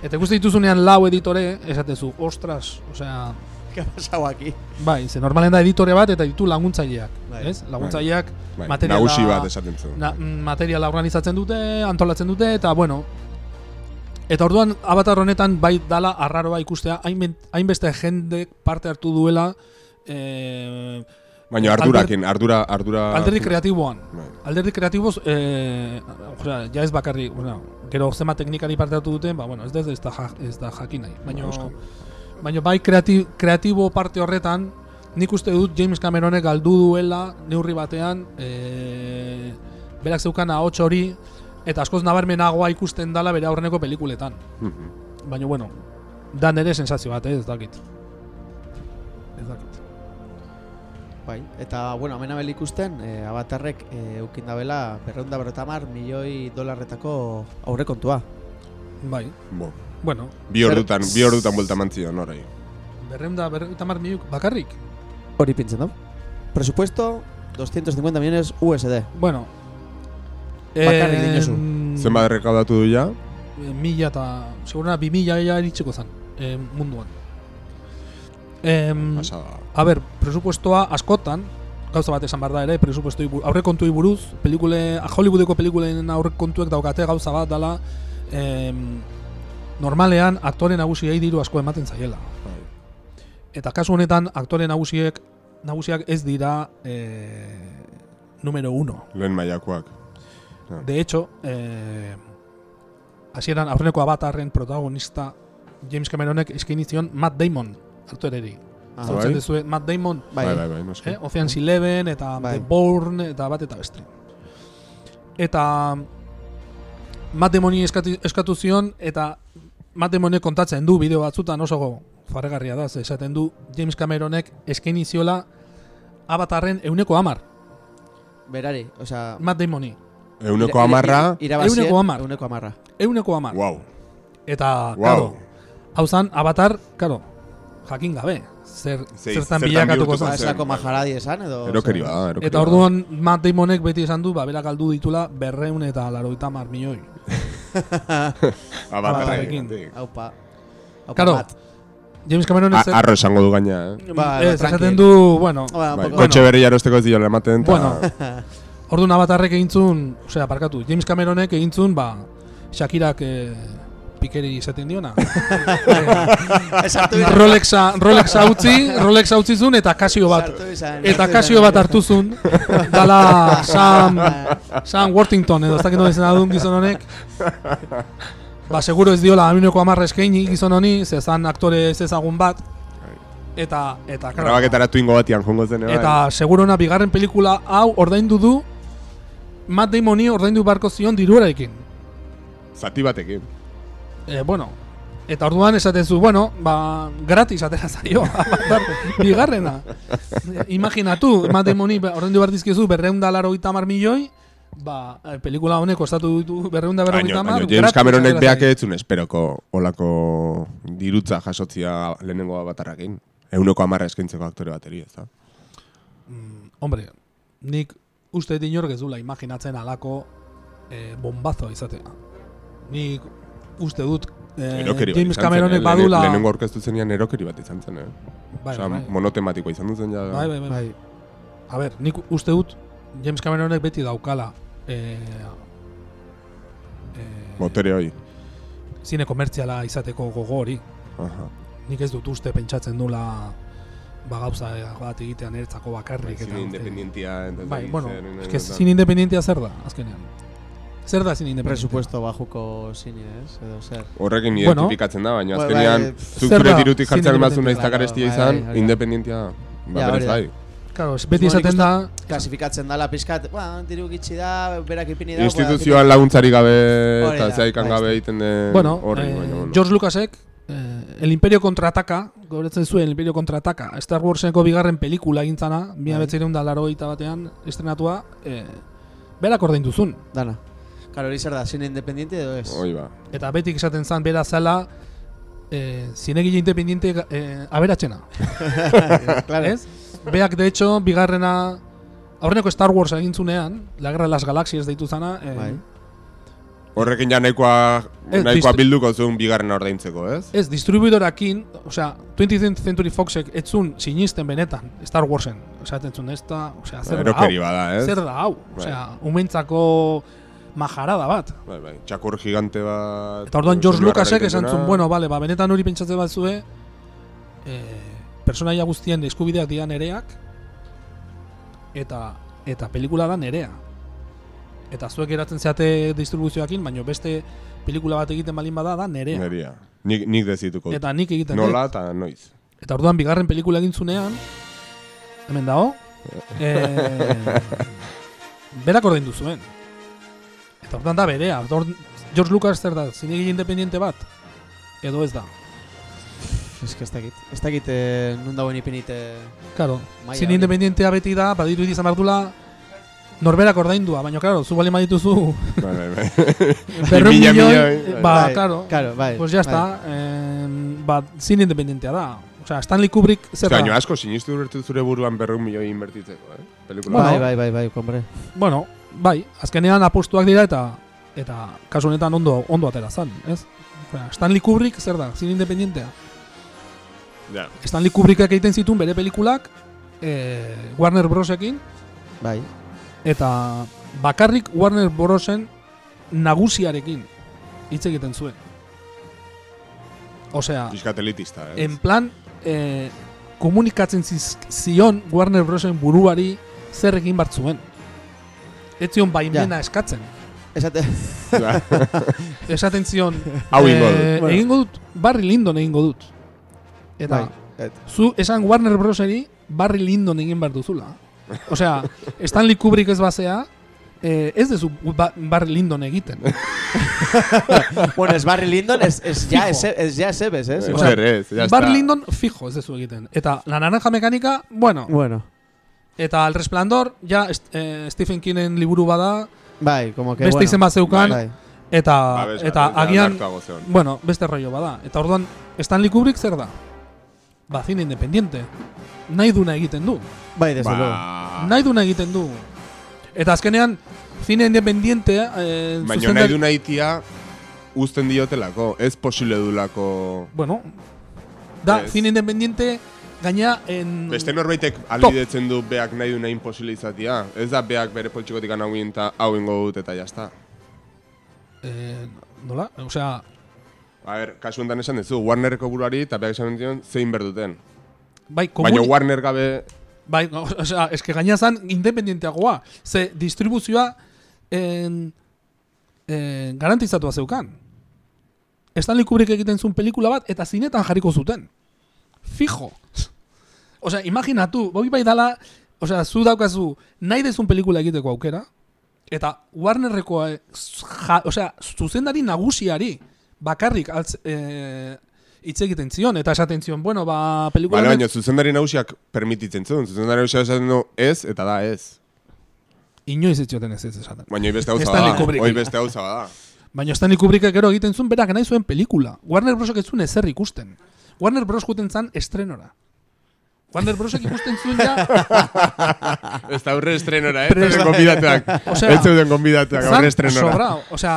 Eta ikuste dituzunean lau editore, esatezu, ostras, osea, (laughs) ¿Qué ha pasado aquí? bai, ze normalen da editore bat eta ditu laguntzaileak, Bai. ez? Laguntzaileak Bai, materiala, nagusi bat esaten zu. na, materiala organizatzen dute, antolatzen dute, eta bueno, Eta orduan Avatar honetan bai dala arraroa ikustea, hainbeste jendek parte hartu duela eh, Baina ardurakin, ardura, ardura... alderdi kreatiboan. Bai. Alderdi kreatiboz, eh, osea, ja ez bakarri, bueno, gero zema teknikari parte hartu duten, ba, bueno, ez da, ez da, ja, ez da jakin nahi. Baina, baina bai kreati, kreatibo parte horretan, nik uste dut James Cameronek galdu duela neurri batean, eh, berak zeukan ahots hori, eta askoz nabarmenagoa ikusten dala bere aurreneko pelikuletan. Mhm. Baina, bueno, da nere sensazio bat, eh, ez dakit. Bai, eta, bueno, hemen abel ikusten, e, abatarrek e, eukin dabela berreunda berretamar milioi dolarretako aurrekontua. Bai, Bo. bueno, Bi Zer- ordutan, bi ordutan buelta mantzion orai. berreunda, berreunda mar miliuk bakarrik. Hori pintzen du. Presupuesto 250 millones USD. Bueno, Bakarrik em, dinozu. Zenbat errekaudatu du ja? eh, mila eta, seguruna bi mila ja iritsiko zen eh, munduan. Em, a ber, presupuestoa askotan, gauza bat esan behar da ere, presupuestoi aurrekontuei buruz, pelikule, Hollywoodeko pelikulen aurrekontuek daukate gauza bat dala, em, normalean aktore nagusiei diru asko ematen zaiela. Bai. Eta kasu honetan aktore nagusiek nagusiak ez dira eh, numero uno. Lehen mailakoak. De hecho, eh, hasieran aurreneko abatarren protagonista James Cameronek eskaini zion Matt Damon aktoreri. Ah, Bai. Zautzen duzue Matt Damon, bai, Bai, bai, bai, eh, Ocean's Eleven eta Bai. The Bourne eta bat eta beste. Eta Matt Damoni eskatu, eskatu zion eta Matt Damonek kontatzen du bideo batzutan oso farregarria da, esaten du James Cameronek eskaini ziola Avatarren euneko amar, berari, osea... Matt Damoni. Euneko amarra, ira- irabazien, Ehuneko hamar. Ehuneko amarra. Euneko amar. wow, Eta, wow. claro, hau zan, Avatar, claro, jakin gabe, zer, Zei- zertan bilakatuko zen. Ba, bai. majaradi esan, edo... erokeri bada, erokeri Eta orduan Matt Damonek beti esan du, ba, bera galdu ditula berreun eta laroita mar milioi. (laughs) Abatarrekin. Abatarrekin. Aupa. Aupa Claro, Matt. James Cameron ez Arro esango du gaina, eh? Ba, ez, tranquil. esaten du, bueno, Ba, Bai, poco- kotxe bere jarosteko ez diola ematen, eta... Bueno. orduan Avatarrek egintzun, osea, parkatu, James Cameronek egintzun, ba, Shakirak eh, pikeri izaten diona. (laughs) Eh, Rolexa, Rolexa utzi, Rolexa utzi zuen eta Casio bat. Eta Casio bat hartu zuen, dala Sam, Sam Worthington edo ez dakit nola izena duen gizon honek. Ba, seguro ez diola amineko amarra eskaini gizon honi, ze zan aktore ez ezagun bat. Eta, eta, claro, Grabaketara tuingo batian jongo zen, bai. eta segurona bigarren pelikula hau ordaindu du Matt Damoni ordaindu barko zion diruarekin. Zati batekin. E, bueno, eta orduan esaten zu, bueno, ba, gratis atera zaio, (laughs) bigarrena. Imaginatu, Matt Damoni ba, ordaindu behar dizkizu berreunda laro mar milioi, ba, eh, pelikula honek kostatu ditu berreunda Baina, hamar, baina James Cameronek beak etzun esperoko olako dirutza jasotzia lehenengo abatarrakin. Euneko amarra eskaintzeko aktore bateri, ez da? Mm, hombre, nik uste dinork ez dula imaginatzen alako eh, bombazo izatea. Nik uste dut eh, Erokeri James Cameronek eh? badula... Lehen- Lehenengo orkestu zenean erokeri bat izan zen, eh? Bai, Osea, bai, bai. monotematikoa izan duzen ja. Bai, bai, bai. Bai. A ber, nik uste dut James Cameronek beti daukala eh, eh, Botere hoi. zine komertziala izateko gogo hori. Aha. Nik ez dut uste pentsatzen dula ba gauza bat egitean ertzako bakarrik. Zine independientia. eta ez Bai, bueno, eske zine independientia zer da, azkenean. Zer da zine independientia? Presupuesto bajuko zine, ez? Edo zer. Horrekin Bueno. identifikatzen da, baina Bai, azkenean bai, zuk zure dirutik jartzen independentea? nahiz karestia Bai, izan, bai, hori da. independientia, ba, Ja, berez bai. Claro, beti nik da, Klasifikatzen dala pizkat, ba, diru gitxi da, berak ipini da. Instituzioan laguntzari gabe eta zaikan bai, gabe egiten den bueno, horri, eh, baina, bueno. George Lucasek eh, El Imperio Contraataca, goretzen zuen El Imperio Contraataca, Star Warseneko bigarren pelikula egintzana, mila Bai. betzeireun da larogeita batean estrenatua, eh, berak ordain duzun. Dana. Karo, hori zer da, zine independiente edo ez? Hoi ba. Eta betik esaten zan bera zela eh, zinegile independiente eh, aberatxena. (laughs) claro. Ez? Beak, de hecho, bigarrena aurreneko Star Wars egin zunean, La Guerra de las Galaxias deitu zana, eh, Bai. Horrekin ja nahikoa, nahikoa bilduko zuen bigarren ordaintzeko, ez? Ez, distribuidorakin, osea, 20th Century Foxek etzun sinisten benetan Star Warsen. Osea, etzun ez da, osea, zer da hau? Erokeri bada, ez? Zer da hau? Bai. Osea, umentzako majarada bat. Bai, bai, txakur gigante bat... Eta orduan George soinuarra Lucasek esan zuen, bueno, bale, ba, benetan hori pentsatzen bat zue, e, personaia guztien eskubideak dira nereak, eta eta pelikula da nerea. Eta zuek geratzen zeate distribuzioakin, baina beste pelikula bat egiten balin bada da nerea. Neria. Nik, nik dezituko. Eta nik egiten. Nola eta noiz. Eta orduan bigarren pelikula egin zunean, hemen dago, e, (laughs) berak ordaindu zuen. Eta da berea. Orduan, George Lucas zer da, zinegile independiente bat? Edo ez da. Ez que ez dakit. Ez dakit eh, nun dagoen ipinite... Claro, zine independientea beti da, badiru izan behar dula, norberak ordaindua, baina, claro, zu bali dituzu Bai, bai, bai. (laughs) berreun Mila milioi, milioi, ba, bai, claro, claro, bai, pues ya bai. está, eh, ba, zine independientea da. Osea, Stanley Kubrick zer da? asko sinistu urtu zure buruan berreun milioi inbertitzeko, eh? Pelikula. Bai, bai, bai, bai, hombre. Bueno, bai, azkenean apostuak dira eta eta kasu honetan ondo ondo atera zan, ez? Osea, Stanley Kubrick zer da? Zine independientea. Ja. Stanley Kubrickak egiten zituen bere pelikulak eh, Warner Brosekin Bai. eta bakarrik Warner Brosen nagusiarekin hitz egiten zuen. Osea, Piskat elitista, eh? en plan eh, komunikatzen ziz- zion Warner Brosen buruari zer egin bat zuen. Ez zion baimena eskatzen. Esate... Ja. (laughs) Esaten zion, Hau egingo dut. eh, Bueno. egingo dut, Barry Lyndon egingo dut. Eta, Bai, et. zu esan Warner Broseri Barry Lyndon egin behar duzula. Osea, (laughs) Stanley Kubrick ez basea, eh, ez dezu ba Barry Lyndon egiten. (laughs) bueno, es Barry Lyndon, es, es ya, Fijo. es, es ya Sebes, ¿eh? Ez O sea, zer ez, ya Barry está. Lyndon fijo ez dezu egiten. Eta La Naranja Mecánica, bueno, Bueno, eta El Resplandor, ja est- eh, Stephen Kingen liburu bada, bai, como que, beste bueno. izen bat zeukan, Bai. eta, Babes, eta babes, agian, bueno, beste rollo bada. Eta orduan, Stanley Kubrick zer da? Ba, zine independiente. Nahi duna egiten du. Bai, desde luego. Ba... Nahi duna egiten du. Eta azkenean, zine independiente, eh, Baina zuzendari- nahi du nahitia uzten diotelako, ez posible dulako... Bueno, da, Ez. zine independiente, gaina en... Beste norbaitek albidetzen du beak nahi du nahi imposible izatia. Ez da beak bere poltsikotik hau eta hau ingo dut eta jazta. Eh, nola? Osea, A ber, kasu enten esan duzu, Warnerreko buruari eta beak esan dion zein berduten. bai, Baina komuni... Warner gabe... Bai, osea, eske gaina zan independienteagoa. Ze distribuzioa en, en, garantizatua zeukan. Stanley Kubrick egiten zuen pelikula bat eta zinetan jarriko zuten. Fijo. Osea, imaginatu, hori bai dala, osea, zu daukazu nahi dezun pelikula egiteko aukera, eta Warnerreko, eh, ja, osea, zuzendari nagusiari bakarrik altz, eh, hitz egiten zion, eta esaten zion, bueno, ba, pelikula... Bale, baina zuzendari nagusiak permititzen zuen. Zuzendari nagusiak esaten du ez eta da ez. Inoiz ez zioten ez ez esaten. Baina beste hauza Stanley da. Kubrick. Hoi beste hauza da. Baina Stanley Kubrickek gero egiten zuen berak nahi zuen pelikula. Warner Brosek ez zuen ezer ikusten. Warner Bros juten zan estrenora. Warner Brosek ikusten zuen ja, (laughs) Ez da aurre estrenora, eh? Gonbidatuak. Osea, Ez zeuden gonbidatuak zan aurre estrenora. sobrao. Osea,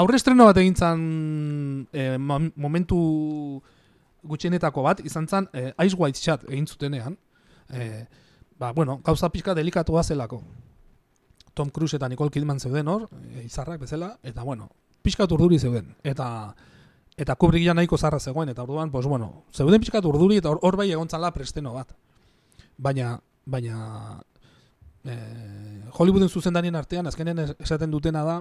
aurre estreno bat egin zan eh, mo- momentu gutxienetako bat, izan zan eh, Ice White Chat egin zutenean. Eh, ba, bueno, gauza pixka delikatua zelako. Tom Cruise eta Nicole Kidman zeuden hor, eh, izarrak bezala, eta bueno, pixkat urduri zeuden. Eta eta Kubrick ja nahiko zarra zegoen, eta orduan, pues bueno, zeuden pixkat urduri, eta hor, hor bai egon zala presteno bat. Baina, baina, eh, Hollywooden zuzendarien artean, azkenean es- esaten dutena da,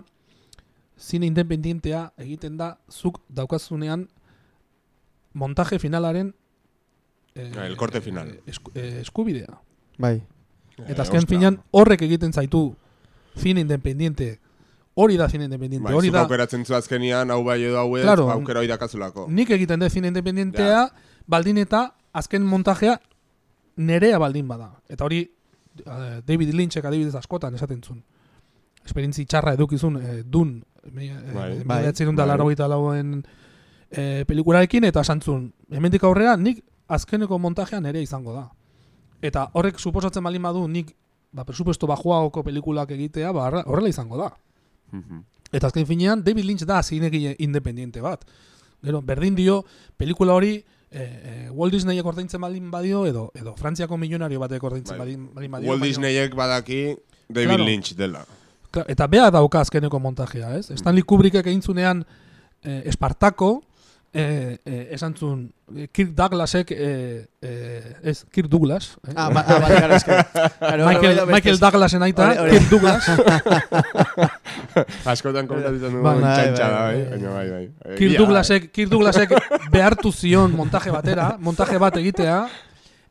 zine independientea egiten da, zuk daukazunean montaje finalaren eh, el corte final. eh, esku- eh, eskubidea. Bai. Eta azken finean horrek egiten zaitu zine independiente. Hori da zine independiente. Bai, hori da aukeratzen zu azkenian, hau bai edo hau ez, Claro. ba, aukera hori dakazulako. nik egiten dut zine independientea, baldin eta azken montajea nerea baldin bada. Eta hori eh, David Lynchek adibidez askotan esaten zuen. Esperientzi txarra edukizun eh, dun Bai, bai, bai, da bai. laurogeita lauen eh, pelikularekin eta esantzun, hemendik aurrera nik azkeneko montajea nere izango da. Eta horrek suposatzen baldin badu nik ba, presupuesto bajoagoko pelikulak egitea, ba, horre- horrela izango da. Eta azken finean, David Lynch da zinegile independiente bat. Gero, berdin dio, pelikula hori eh, eh, Walt Disneyek ordaintzen baldin badio, edo, edo Frantziako milionario batek ordaintzen Bai. baldin badio. Walt Disneyek badaki David Claro. Lynch dela. Eta bea dauka azkeneko montajea, ez? Stanley Kubrickek egin zunean eh, Espartako, eh, eh, esan zuen, eh, Kirk Douglasek, eh, eh, ez, Kirk Douglas, eh? Ah, ba, ah, bale, gara, eske. (laughs) Claro, Michael, Michael Douglasen aita. Kirk Douglas, (laughs) Askotan komentatzen dugu Bai, bai, txantxa da, bai, bai? bai. Bai, bai. Kirk Douglasek, Kirk Douglasek behartu zion montaje batera, montaje bat egitea,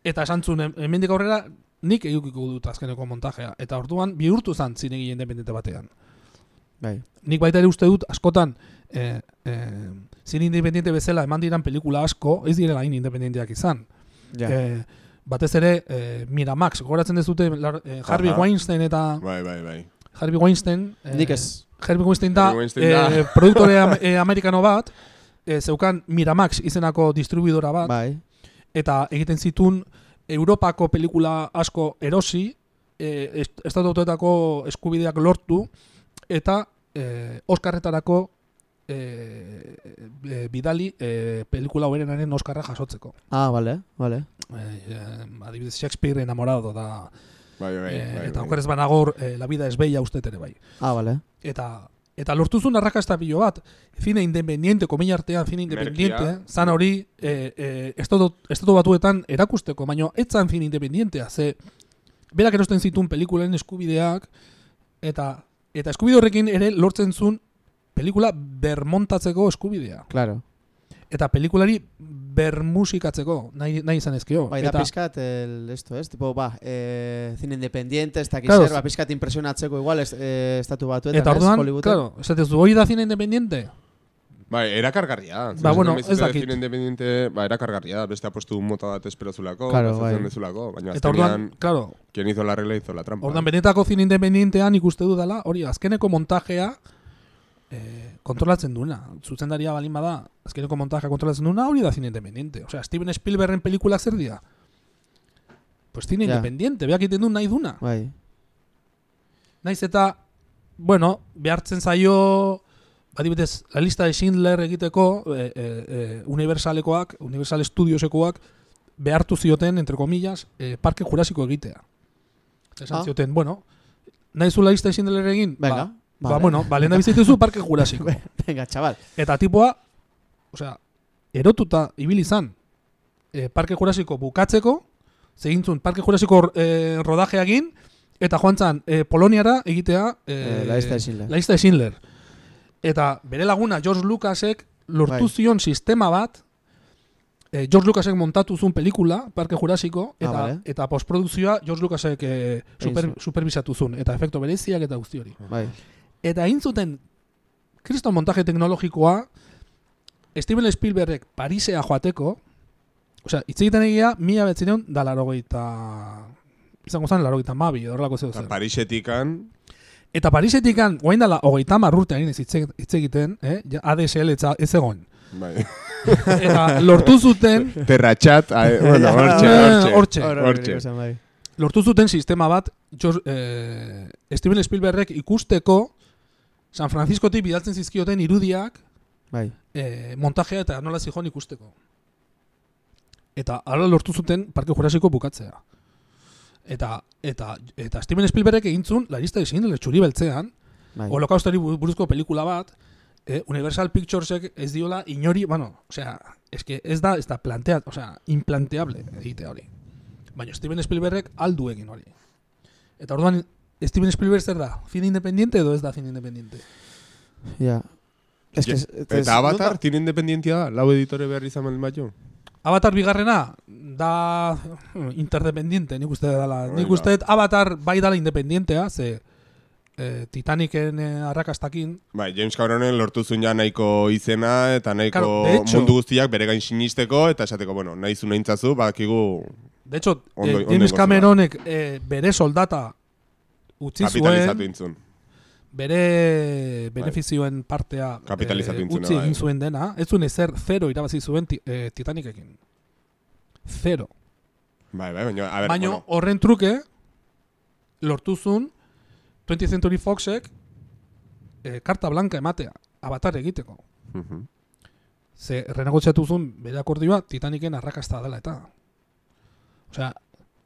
eta esan zuen, "Hem- hemendik aurrera, nik edukiko dut azkeneko montajea. Eta orduan, bihurtu zan zinegi independente batean. Bai. Nik baita ere uste dut, askotan, e, e, zine independiente bezala eman diran pelikula asko, ez direla hain independenteak izan. Ja. E, batez ere, e, Miramax, gogoratzen dezute, lar- e, Harvey Aha. Weinstein eta Bai, bai, bai. Harvey Weinstein... e, Nik ez. Harvey Weinstein da, Harvey Weinstein da. eh, produktore (laughs) am- eh, amerikano bat, eh, zeukan Miramax izenako distribuidora bat, Bai. eta egiten zitun Europako pelikula asko erosi, eh, est- estatu batuetako eskubideak lortu, eta eh, Oscarretarako eh, eh, bidali eh, pelikula hoberenaren Oscarra jasotzeko. Ah, vale, vale. Eh, eh, adibidez Shakespeare enamorado da, Bai, bai, bai, eta bai. okerez banagor eh, La vida es bella usted ere bai. Ah, vale. eta eta lortuzun arrakasta pilo bat cine independiente komilla artean cine independiente Merkia. zan hori eh, eh, estatu, estatu batuetan erakusteko baino ez zan cine independientea ze berak erosten zituen pelikulen eskubideak eta eta eskubide horrekin ere lortzen zuen pelikula bermontatzeko eskubidea Claro. eta pelikulari bermusikatzeko nahi, nahi izan ezkio Bai, da eta pizkat el, esto, ez? Tipo, ba, eh, cine independiente, ez dakiz Claro, ba, pizkat impresionatzeko igual, ez, eh, estatu batuetan, eta ez? orduan, Hollywooden. claro, esatez du, hori da cine independiente? Bai, erakargarria. Ba, bueno, ez dakit. cine independiente, ba, erakargarria da, beste apostu mota bat esperozulako, Claro, pasatzen bai. dezulako, baina Eta orduan, azkenean, claro, quien hizo la regla hizo la trampa. Ordan benetako zin independientean ikuste dudala, hori azkeneko montajea eh, kontrolatzen duena. Zuzendaria balin bada, azkeneko montajea kontrolatzen duena, hori da zin independiente. Osea, Steven Spielbergen pelikulak zer dira? Pues zine Ja. independiente, beak egiten du nahi duna. Bai. Naiz eta, bueno, behartzen zaio, adibidez, la lista de Schindler egiteko, e, e, e, Universalekoak, Universal Studiosekoak, behartu zioten, entre comillas, e, parke jurasiko egitea. Esan Ah. zioten, bueno, nahi zu la lista de Schindler egin? Venga. Ba, ba, bueno, ba, lehen bizituzu parke jurasiko. (laughs) Venga, chaval. Eta tipoa, osea, erotuta ibili izan e, Parke Jurasiko bukatzeko, zegintzun Parke Jurasiko e, rodaje egin, eta joan zan e, Poloniara egitea e, Eh, la lista de Schindler. Eta bere laguna George Lucasek lortu Bai. zion sistema bat, e, George Lucasek montatu zuen pelikula, Parke Jurasiko, Ah, eta, vale. eta postprodukzioa George Lucasek e, super, supervisatu zuen, eta efekto bereziak eta guzti hori. Bai. Eta egin zuten kriston montaje teknologikoa Steven Spielbergek Parisea joateko, osea, hitz egiten egia, mila betzineun da larogeita izango zen larogeita mabi, horrelako zeu Eta zen. Parisetikan, Eta Parisetikan, guain dela, hogeita marrurte hain ez hitz egiten, eh? ja, ADSL etza, ez egon. bai. (laughs) Eta lortu zuten, Terratxat, ae, bueno, (laughs) hortxe, Eh, hortxe. hortxe. Hor- hor- Hortxe. hor- bai. lortu zuten sistema bat, George, eh, Steven Spielbergek ikusteko San Franciscotik bidaltzen zizkioten irudiak Bai. e, montajea eta nola zijoan ikusteko. Eta hala lortu zuten Parke Jurasiko bukatzea. Eta, eta, eta Steven Spielbergek egin zuen la lista de Schindler txuri beltzean, Bai. holokaustari bu- buruzko pelikula bat, eh, Universal Picturesek ez diola inori, bueno, osea, eske ez da, ez da planteat, osea, implanteable egitea hori. Baina Steven Spielbergek aldu egin hori. Eta orduan, Steven Spielberg zer da? Fin independiente edo ez da fin independiente? Ja. Es que, Je- Eta Avatar, tine independientia da, lau editore behar izan baldin batzu. Avatar bigarrena da interdependiente, nik uste dela. Nik uste dut Avatar bai dala independientea, ze eh, Titaniken eh, arrakastakin. Bai, James Cameronen lortu zuen ja nahiko izena eta nahiko Claro, hecho- mundu guztiak bere gain sinisteko eta esateko, bueno, nahi zu nahintzazu, badakigu De hecho, Ondo- eh, ondo James ingo Cameronek eh, bere soldata utzi kapitalizatu zuen, intzun. bere benefizioen partea Kapitalizatu eh, intzuna, utzi bai. egin zuen dena. Ez zuen ezer zero irabazi zuen ti, eh, Titanicekin. Zero. Bai, bai, baina, a ber, Baina bueno, horren truke lortu zuen 20th Century Foxek eh, karta blanca ematea, avatar egiteko. mhm. Ze renegoziatu zuen bere akordioa Titaniken arrakasta dela eta. Osea,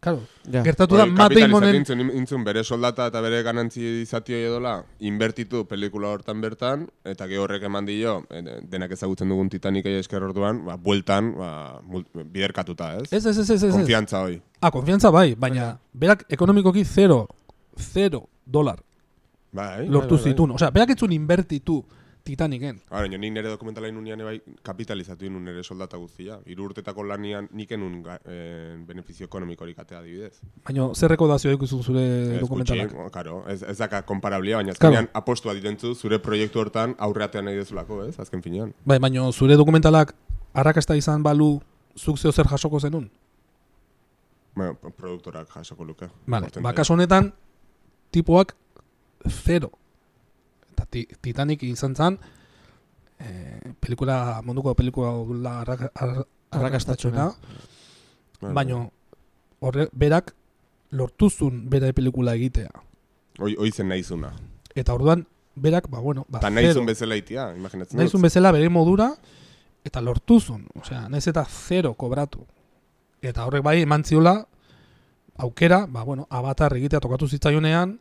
Claro, Ja. gertatu da Matt Damonen... intzun, intzun bere soldata eta bere ganantzi izatio edola, inbertitu pelikula hortan bertan, eta ge horrek eman dio, eh, denak ezagutzen dugun Titanicai esker orduan, ba, bueltan, ba, mul- biderkatuta, ez? Ez, ez, ez, ez, ez. Konfiantza hoi. Ah, konfiantza bai, baina berak ekonomikoki zero, zero dolar Bai, lortu bai, bai, zitun. Osea, berak etzun inbertitu Titanicen. Ahora, jo, nik nire dokumentalain unian bai kapitalizatu inun nire soldata guztia. Hiru urtetako lanian nik enun eh, benefizio ekonomikorik atea adibidez. Baina zer rekodazio dikuzu zure Ez dokumentalak. gutxi, Claro, ez, ez daka konparablia, baina Claro. azkenean apostua ditentzu zure proiektu hortan aurreatean nahi dezulako, ez? Azken finean. Bai, baina zure dokumentalak arrakasta izan balu zuk zeo zer jasoko zenun. Bueno, produktorak jasoko luke. Vale, ba, kasu honetan, tipoak zero. Eta ti, Titanic izan zen, eh, pelikula, munduko pelikula arrak, ar, arrakastatxoena, Bai, baina horre, berak lortuzun bere pelikula egitea. Hoi, hoi zen nahizuna. Eta orduan, berak, ba, bueno, ba, zero. nahizun bezala itia, imaginatzen dut. Nahizun bezala bere modura, eta lortuzun. Osea, naiz eta zero kobratu. Eta horrek bai eman ziola, aukera, ba, bueno, avatar egitea tokatu zitzaionean,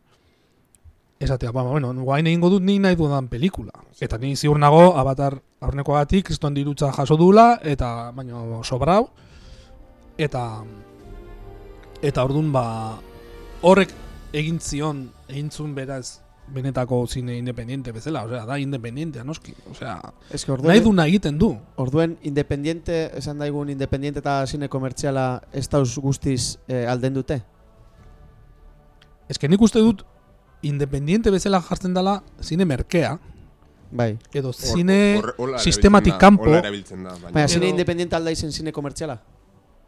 esatea, ba, bueno, guain egingo dut ni nahi dudan pelikula. Eta ni ziur nago, avatar aurnekoagatik, kriston dirutza jaso dula, eta, baino, sobrau, eta, eta ordun ba, horrek egin zion, egin zuen beraz, benetako zine independiente bezala, osea, da independientea, noski, osea, Ez que orduen, nahi duna egiten du. orduen independiente, esan daigun independiente eta zine komertziala ez dauz guztiz eh, alden dute? Ez que nik uste dut, independiente bezala jartzen dela zine merkea, Bai. edo zine sistematik kanpo, baina. Zine independiente alda izen zine komertziala?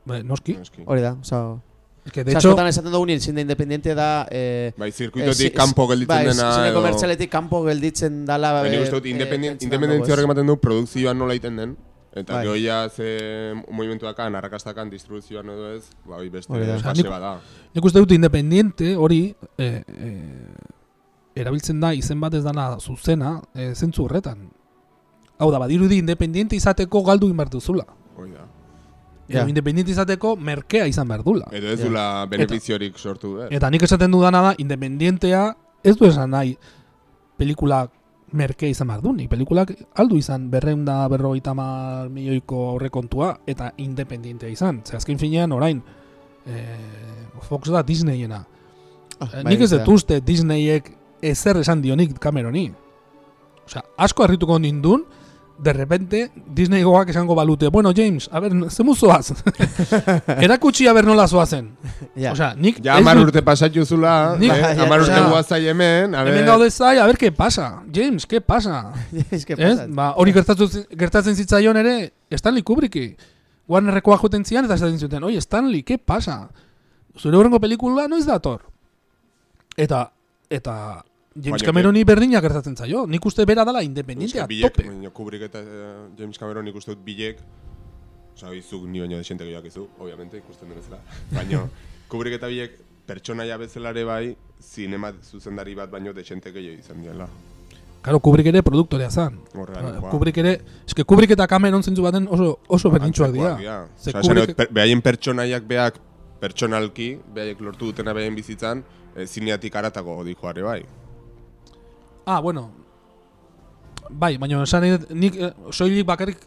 bai, noski. Hori da, oza... Es que de hecho, askotan esaten dugun zine independiente da... Eh, Bai, eh, zirkuitotik si- kanpo gelditzen bai, dena. zine edo- komertzialetik kanpo gelditzen dala... Baina eh, uste dut, eh, independien- pentsatzen independentzia dago, horrek ematen du produkzioan nola egiten den. Eta Bai. gero ja ze movimentu dakan, arrakastakan, distribuzioan edo ez, ba, beste Hori fase Nik- bada. nik uste dut independiente hori eh, eh, erabiltzen da izen bat ez dana zuzena eh, zentzu horretan. Hau da, badirudi independiente izateko galdu duzula. Hoi da. Edo Ja. independiente izateko merkea izan behar dula. Edo ez Ja. dula benefiziorik sortu behar. Eta nik esaten dudana da, independientea ez du esan nahi pelikula merke izan behar du. Nik pelikulak aldu izan berreunda berrogeita mar milioiko aurrekontua eta independientea izan. Ze azken finean orain eh, Fox da Disneyena. Ah, bai, nik ez dut uste Disneyek ezer esan dionik Cameroni. Osea, asko harrituko nindun, de repente Disneygoak esango balute, bueno James, a ber, zemu zoaz? Erakutsi a ber nola zoazen. Ja. Osea, nik Ja, amar urte pasatu zula, Nik- eh? Amar urte ja. guazai hemen, a Hemen ver... gaude zai, a ber, ¿qué pasa? James, ¿qué pasa? Ez que Ez? pasa. Ba, hori gertatzen, gertatzen zitzaion ere Stanley Kubricki. Warnerrekoa joten zian eta esaten zuten, oi, Stanley, ¿qué pasa? Zure horrengo pelikula noiz dator? Eta, eta James Cameroni berdina gertatzen zaio. Nik uste bera dela independientea, tope. baina Kubrick eta eh, James Cameron nik uste dut bilek, oza, izuk ni baino desente gehiago izu, obviamente, ikusten den bezala. (laughs) Baina Kubrick eta bilek pertsonaia bezalare bai, zinema zuzendari bat baino desente gehiago izan diela. Claro, Kubrick ere produktorea zan. Horregatik, Kubrick ere, eske Kubrick eta Cameron zentzu baten oso, oso berdintxoak dira. Ze Osa, Kubrick- Kubrick... per, behaien pertsonaiak beak pertsonalki, behaiek lortu dutena behaien bizitzan, e, zineatik aratago dijoare bai. Ah, bueno. Bai, baina esan nik eh, soilik bakarrik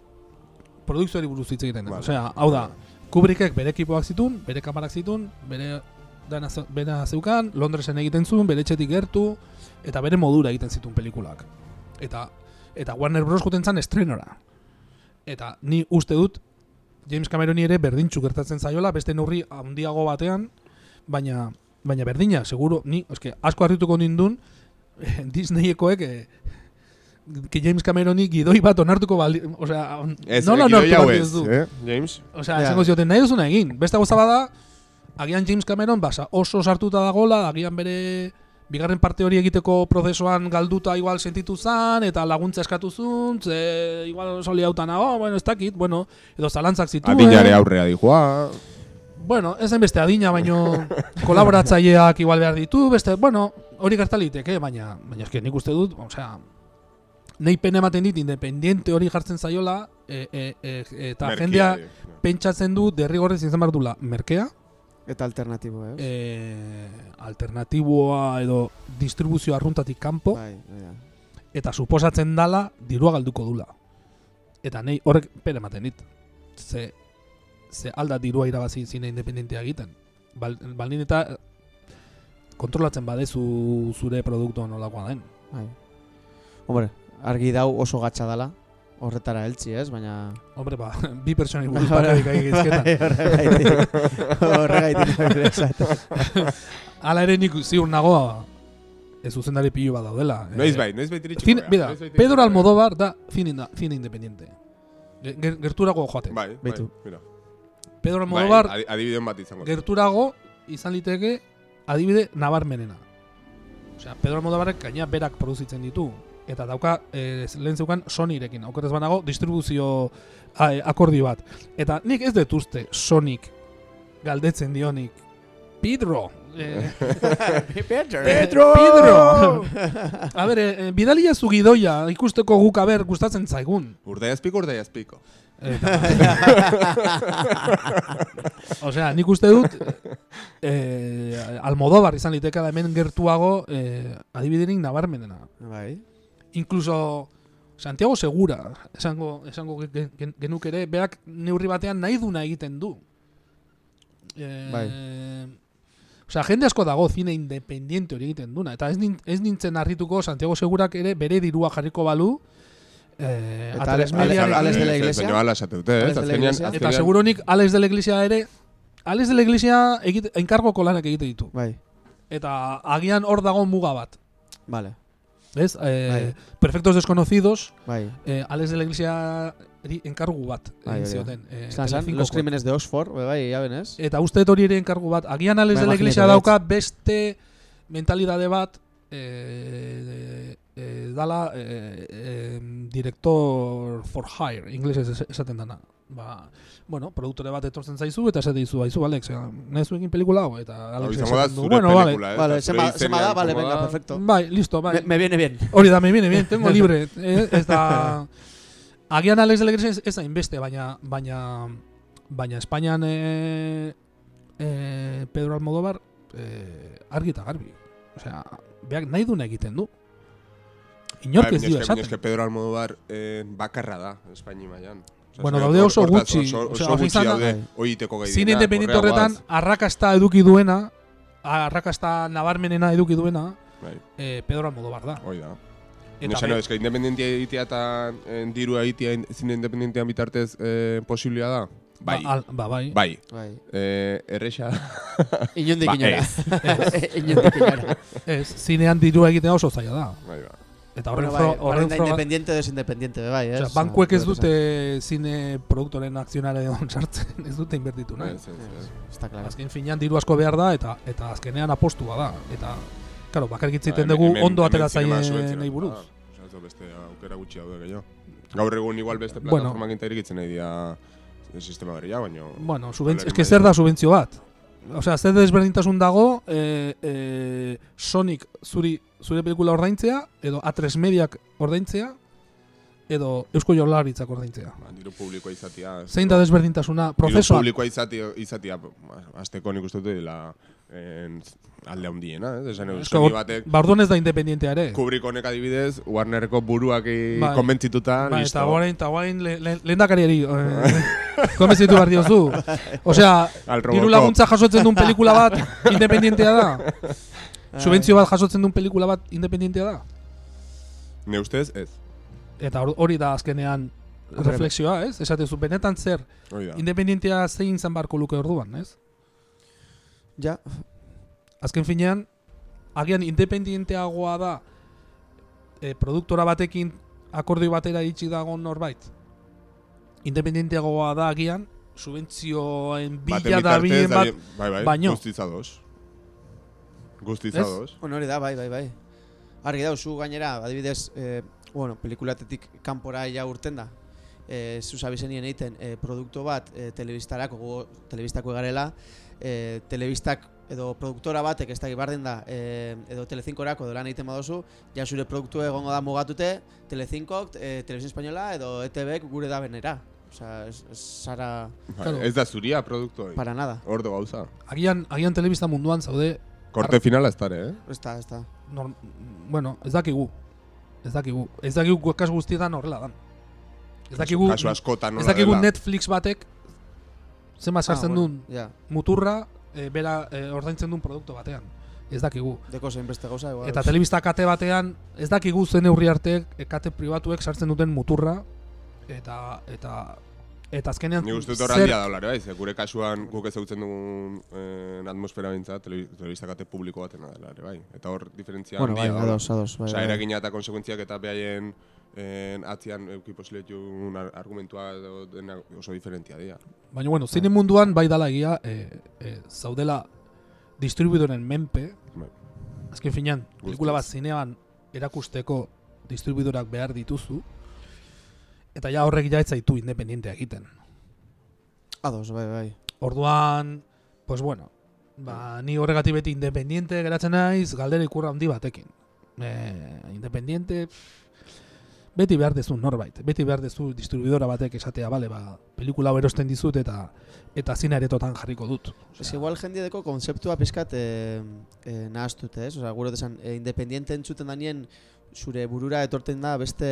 produkzioari buruz hitz egiten. Vale. Osea, hau da, Kubrickek bere ekipoak zitun, bere kamarak zitun, bere dana ze- bera zeukan, Londresen egiten zuen, bere etxetik gertu, eta bere modura egiten zituen pelikulak. Eta eta Warner Bros. joten zan estrenora. Eta ni uste dut, James Cameroni ere berdintxu gertatzen zaiola, beste neurri handiago batean, baina baina berdina, seguro, ni, eske, asko harrituko nindun, (laughs) Disneyekoek eh, que James Cameroni gidoi bat onartuko bali, osea, on, nola gidoi onartu hau bali ez, ez du. eh, James? Osea, Ja. esango zioten nahi duzuna egin. Beste gauza bada, agian James Cameron basa oso sartuta dagola, agian bere bigarren parte hori egiteko prozesuan galduta igual sentitu zan, eta laguntza eskatu zuen, ze igual soli hautan, oh, bueno, ez dakit, bueno, edo zalantzak zituen. Adinare aurrea dijoa. Bueno, ez beste adina, baino kolaboratzaileak igual behar ditu, beste, bueno, hori gertaliteke, baina, baina eske nik uste dut, osea, nei pena ematen dit independiente hori jartzen zaiola, e, e, e, eta merkia, jendea dio. pentsatzen du derrigorrez izan behar dula merkea, Eta alternatibo, eh? e, alternatiboa edo distribuzio arruntatik kanpo, bai. eta suposatzen dala dirua galduko dula. Eta nei horrek pere ematen dit. Ze, ze alda dirua irabazi zine independentea egiten. Bal, baldin eta eh, kontrolatzen badezu zure produktu nolakoa den. bai. Hombre, argi dau oso gatsa dala, horretara heltzi, ez? Baina... Hombre, ba, (laughs) bi pertsonei buruz (laughs) bakarrik ari gizketan. (laughs) Horregaitik. Horregaitik. Hala ere nik ziur nago ez zuzendari pilu bat daudela. Noiz bai, noiz bai gara, bida, Pedro. Almodóvar da cine, inda- cine independiente. Ger- Gerturago joaten. Bai, bai, mira. Pedro Bai, Almodóvar adi- adibideen bat izango. gerturago izan liteke adibide nabarmenena. Osea, Pedro Almodóvarek gaina berak produzitzen ditu eta dauka eh, lehen zeukan Sonyrekin, aukerrez banago distribuzio a, akordio bat. Eta nik ez dut uste Sonic galdetzen dionik Pedro, eh, (laughs) Pedro! Pedro! A ber, eh, bidalia zu gidoia ikusteko guk aber gustatzen zaigun. Urdai azpiko, urdai azpiko. (laughs) Osea, nik uste dut eh, Almodóvar izan liteke da hemen gertuago eh, adibidenik nabarmenena. Bai. Incluso Santiago Segura, esango, esango ge- ge- gen- genuk ere, beak neurri batean nahi duna egiten du. Eh, Bai. Osea, jende asko dago zine independiente hori egiten duna. Eta ez, nin, ez nintzen harrituko Santiago Segurak ere bere dirua jarriko balu eh, Eta A3 Alex- Mediarekin. Alex de la Iglesia? Baina dute, ez? Alex de la Azkenean, Iglesia? Eta seguronik Alex de la Iglesia ere Alex de la Iglesia egite, enkargoko lanak egite ditu. Bai, Eta agian hor dago muga bat. vale. Ez? Eh, Bai. Perfectos desconocidos, Bai. eh, Alex de la Iglesia enkargu bat Bai, egin zioten. Eh, Telecincokoek. los crímenes de Oxford, bai, bai, ya benez. Eta uste hori ere enkargu bat. Agian Alex Ba, de la Iglesia dauka beste mentalidade bat eh, eh, dala eh, eh, director for hire, inglesez es- esaten dana. Ba, bueno, produktore bat etortzen zaizu eta esate dizu, aizu Alex, eh, nahi zuekin pelikula hau eta Alex esaten du, bueno, vale. pelikula, ez? Vale, sema, sema da, vale, venga, perfecto. Bai, listo, bai. Me, me viene bien. Hori da, me viene bien, tengo (laughs) libre. eh, ez da... Agian Alex de la Iglesia ez, ez da inbeste, baina, baina, baina Espainian eh, eh, Pedro Almodóvar eh, argi eta garbi. Osea, beak nahi duna egiten du. Inork Bai, ez dio baina esaten. eske Pedro Almodóvar eh, bakarra da, Espaini mailan. Osea, Bueno, daude oso gutxi. Oso, oso hori gutxi daude, Bai. oiteko gai Zine direnak, independiente horretan, arrakasta eduki duena, arrakasta nabarmenena eduki duena, Bai, eh, Pedro Almodóvar da. hoi da. Eta be- no, eske independentia egitea eta eh, dirua egitea in- zine independentean bitartez eh, posiblea da? Bai, Ba, al, ba, bai. bai. Bai. Eh, erresa (laughs) Inondik Ba, inora. Ez, (laughs) Inondik inora. ez, zinean dirua egitea oso zaila da. bai, ba. Eta horren Bueno, bai, horren froga- independiente edo independiente, bai, ez? Osea, bankuek ez dute zine produktoren akzionare egon sartzen, ez dute inbertitu nahi. Ez, ez, ez. Está claro. Azken finean diru asko behar da eta eta azkenean apostua da. Eta, claro, bakarrik hitz egiten dugu ondo atera zinema zaien subentzionatua nahi buruz. da beste aukera gutxi daude gehiago. Gaur egun igual beste Bueno. plataformak bueno. irikitzen nahi dira sistema berria, baina... Bueno, subentzio, eske zer da da. subentzio bat? Osea, zer desberdintasun dago eh, eh, Sonic zuri, zure pelikula ordaintzea, edo A3 Mediak ordaintzea, edo Eusko Jaurlaritzak ordaintzea. Ba, diru publikoa izatea. Zein da desberdintasuna? Diru Prozesua. publikoa izatea, izatea ba, azteko nik uste dut dela en, alde handiena, ez? Esan edo, Eske, Sony batek Ba, orduan ez da independientea ere. Kubrick honek adibidez, Warnerreko buruak Bai. konbentzituta, Ba, listo. eta guain, eta guain le, le, lehendakariari eh, (laughs) konbentzitu behar diozu. (laughs) Osea, diru laguntza jasotzen duen pelikula bat independientea da. (laughs) Subentzio bat jasotzen duen pelikula bat independientea da. Ne ustez, ez. Eta hor- hori da azkenean reflexioa, ez? Esatezu, benetan zer, independientea zein izan barko luke orduan, ez? Ja, Azken finean, agian independienteagoa da e, produktora batekin akordio batera itxi dago norbait. Independienteagoa da agian, subentzioen bila da bien bat, bai, bai, baino. Guztiz ados. Guztiz Ez? ados. bueno, hori da, bai, bai, bai. Argi da, zu gainera, adibidez, eh, bueno, pelikulatetik kanpora ja urten da. Eh, zu zabizenien egiten eh, produkto bat eh, telebistarako, telebistako garela, eh, telebistak edo produktora batek ez dakit bardin da, eh, edo Telecincorako edo lan egiten baduzu, ja zure produktu egongo da mugatute, Telecincok, eh, Televisión Española edo ETVek gure da benera. Osea, ez, ez zara Bai, Claro. Ez da zuria produktu hori. para nada. Ordo gauza. Agian, agian telebista munduan zaude, Korte finala ez dare, eh? Ez da, ez da. norm, bueno, ez dakigu. Ez dakigu. Ez dakigu kasu guztietan horrela dan. Ez dakigu, Kasu askotan ez dakigu. Netflix batek zenbat sartzen Ah, duen bueno, Ja, muturra e, bera e, ordaintzen duen produktu batean. Ez dakigu. deko zein beste gauza, igual. Eta telebista kate batean ez dakigu zen neurri arte e, kate pribatuek sartzen duten muturra eta eta eta azkenean Ni uste dut zer- horraldia da bai, ze gure kasuan guk ezagutzen dugun eh, atmosfera bintza, telebista kate publiko batena dela ere, bai. Eta hor diferentzia Bueno, bai, handia dago. ados, ados. Bai, Osea, bai. eragina eta konsekuentziak eta behaien en, atzian euki posiletun ar- argumentua dena oso diferentia dira. Baina bueno, zine munduan bai dala egia e, e, zaudela distribuidoren menpe Bai. azken finean, pelikula bat zinean erakusteko distribuidorak behar dituzu eta ja horrek ja zaitu independientea egiten. Ados, bai, bai. Orduan, pues bueno, ba, ni horregatik beti independiente geratzen naiz galdera ikurra handi batekin. E, independiente beti behar dezu norbait, beti behar dezu distribuidora batek esatea, bale, ba, pelikula hau erosten dizut eta eta zine aretotan jarriko dut. Ez igual jendiedeko kontzeptua pizkat eh, eh, nahaztute, ez? Osea, gure desan, eh, independiente entzuten danien zure burura etorten da beste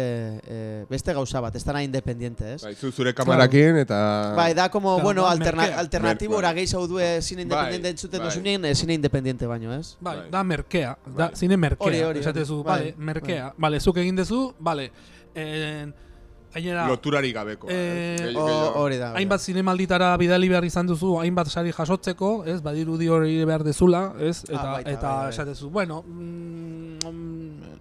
eh, beste gauza bat, ez da nahi independiente, ez? Bai, zu zure kamerakin eta... Bai, da como, Claro, bueno, alterna, alternatibo ora gehiago due zine independiente Bai, entzuten bai. dozunean, eh, zine independiente baino, ez? Bai, Bai. da merkea, da Bai. zine merkea. Hori, hori, Esatezu, Bai, merkea. Bale, zuk egin dezu, bale. En, gainera, Loturari gabeko. Eh, O- gehiago. Hori da. hainbat zinemalditara bidali behar izan duzu, hainbat sari jasotzeko, ez, badirudi hori behar dezula, ez, eta, baita, eta esatezu, bueno, mm, mm,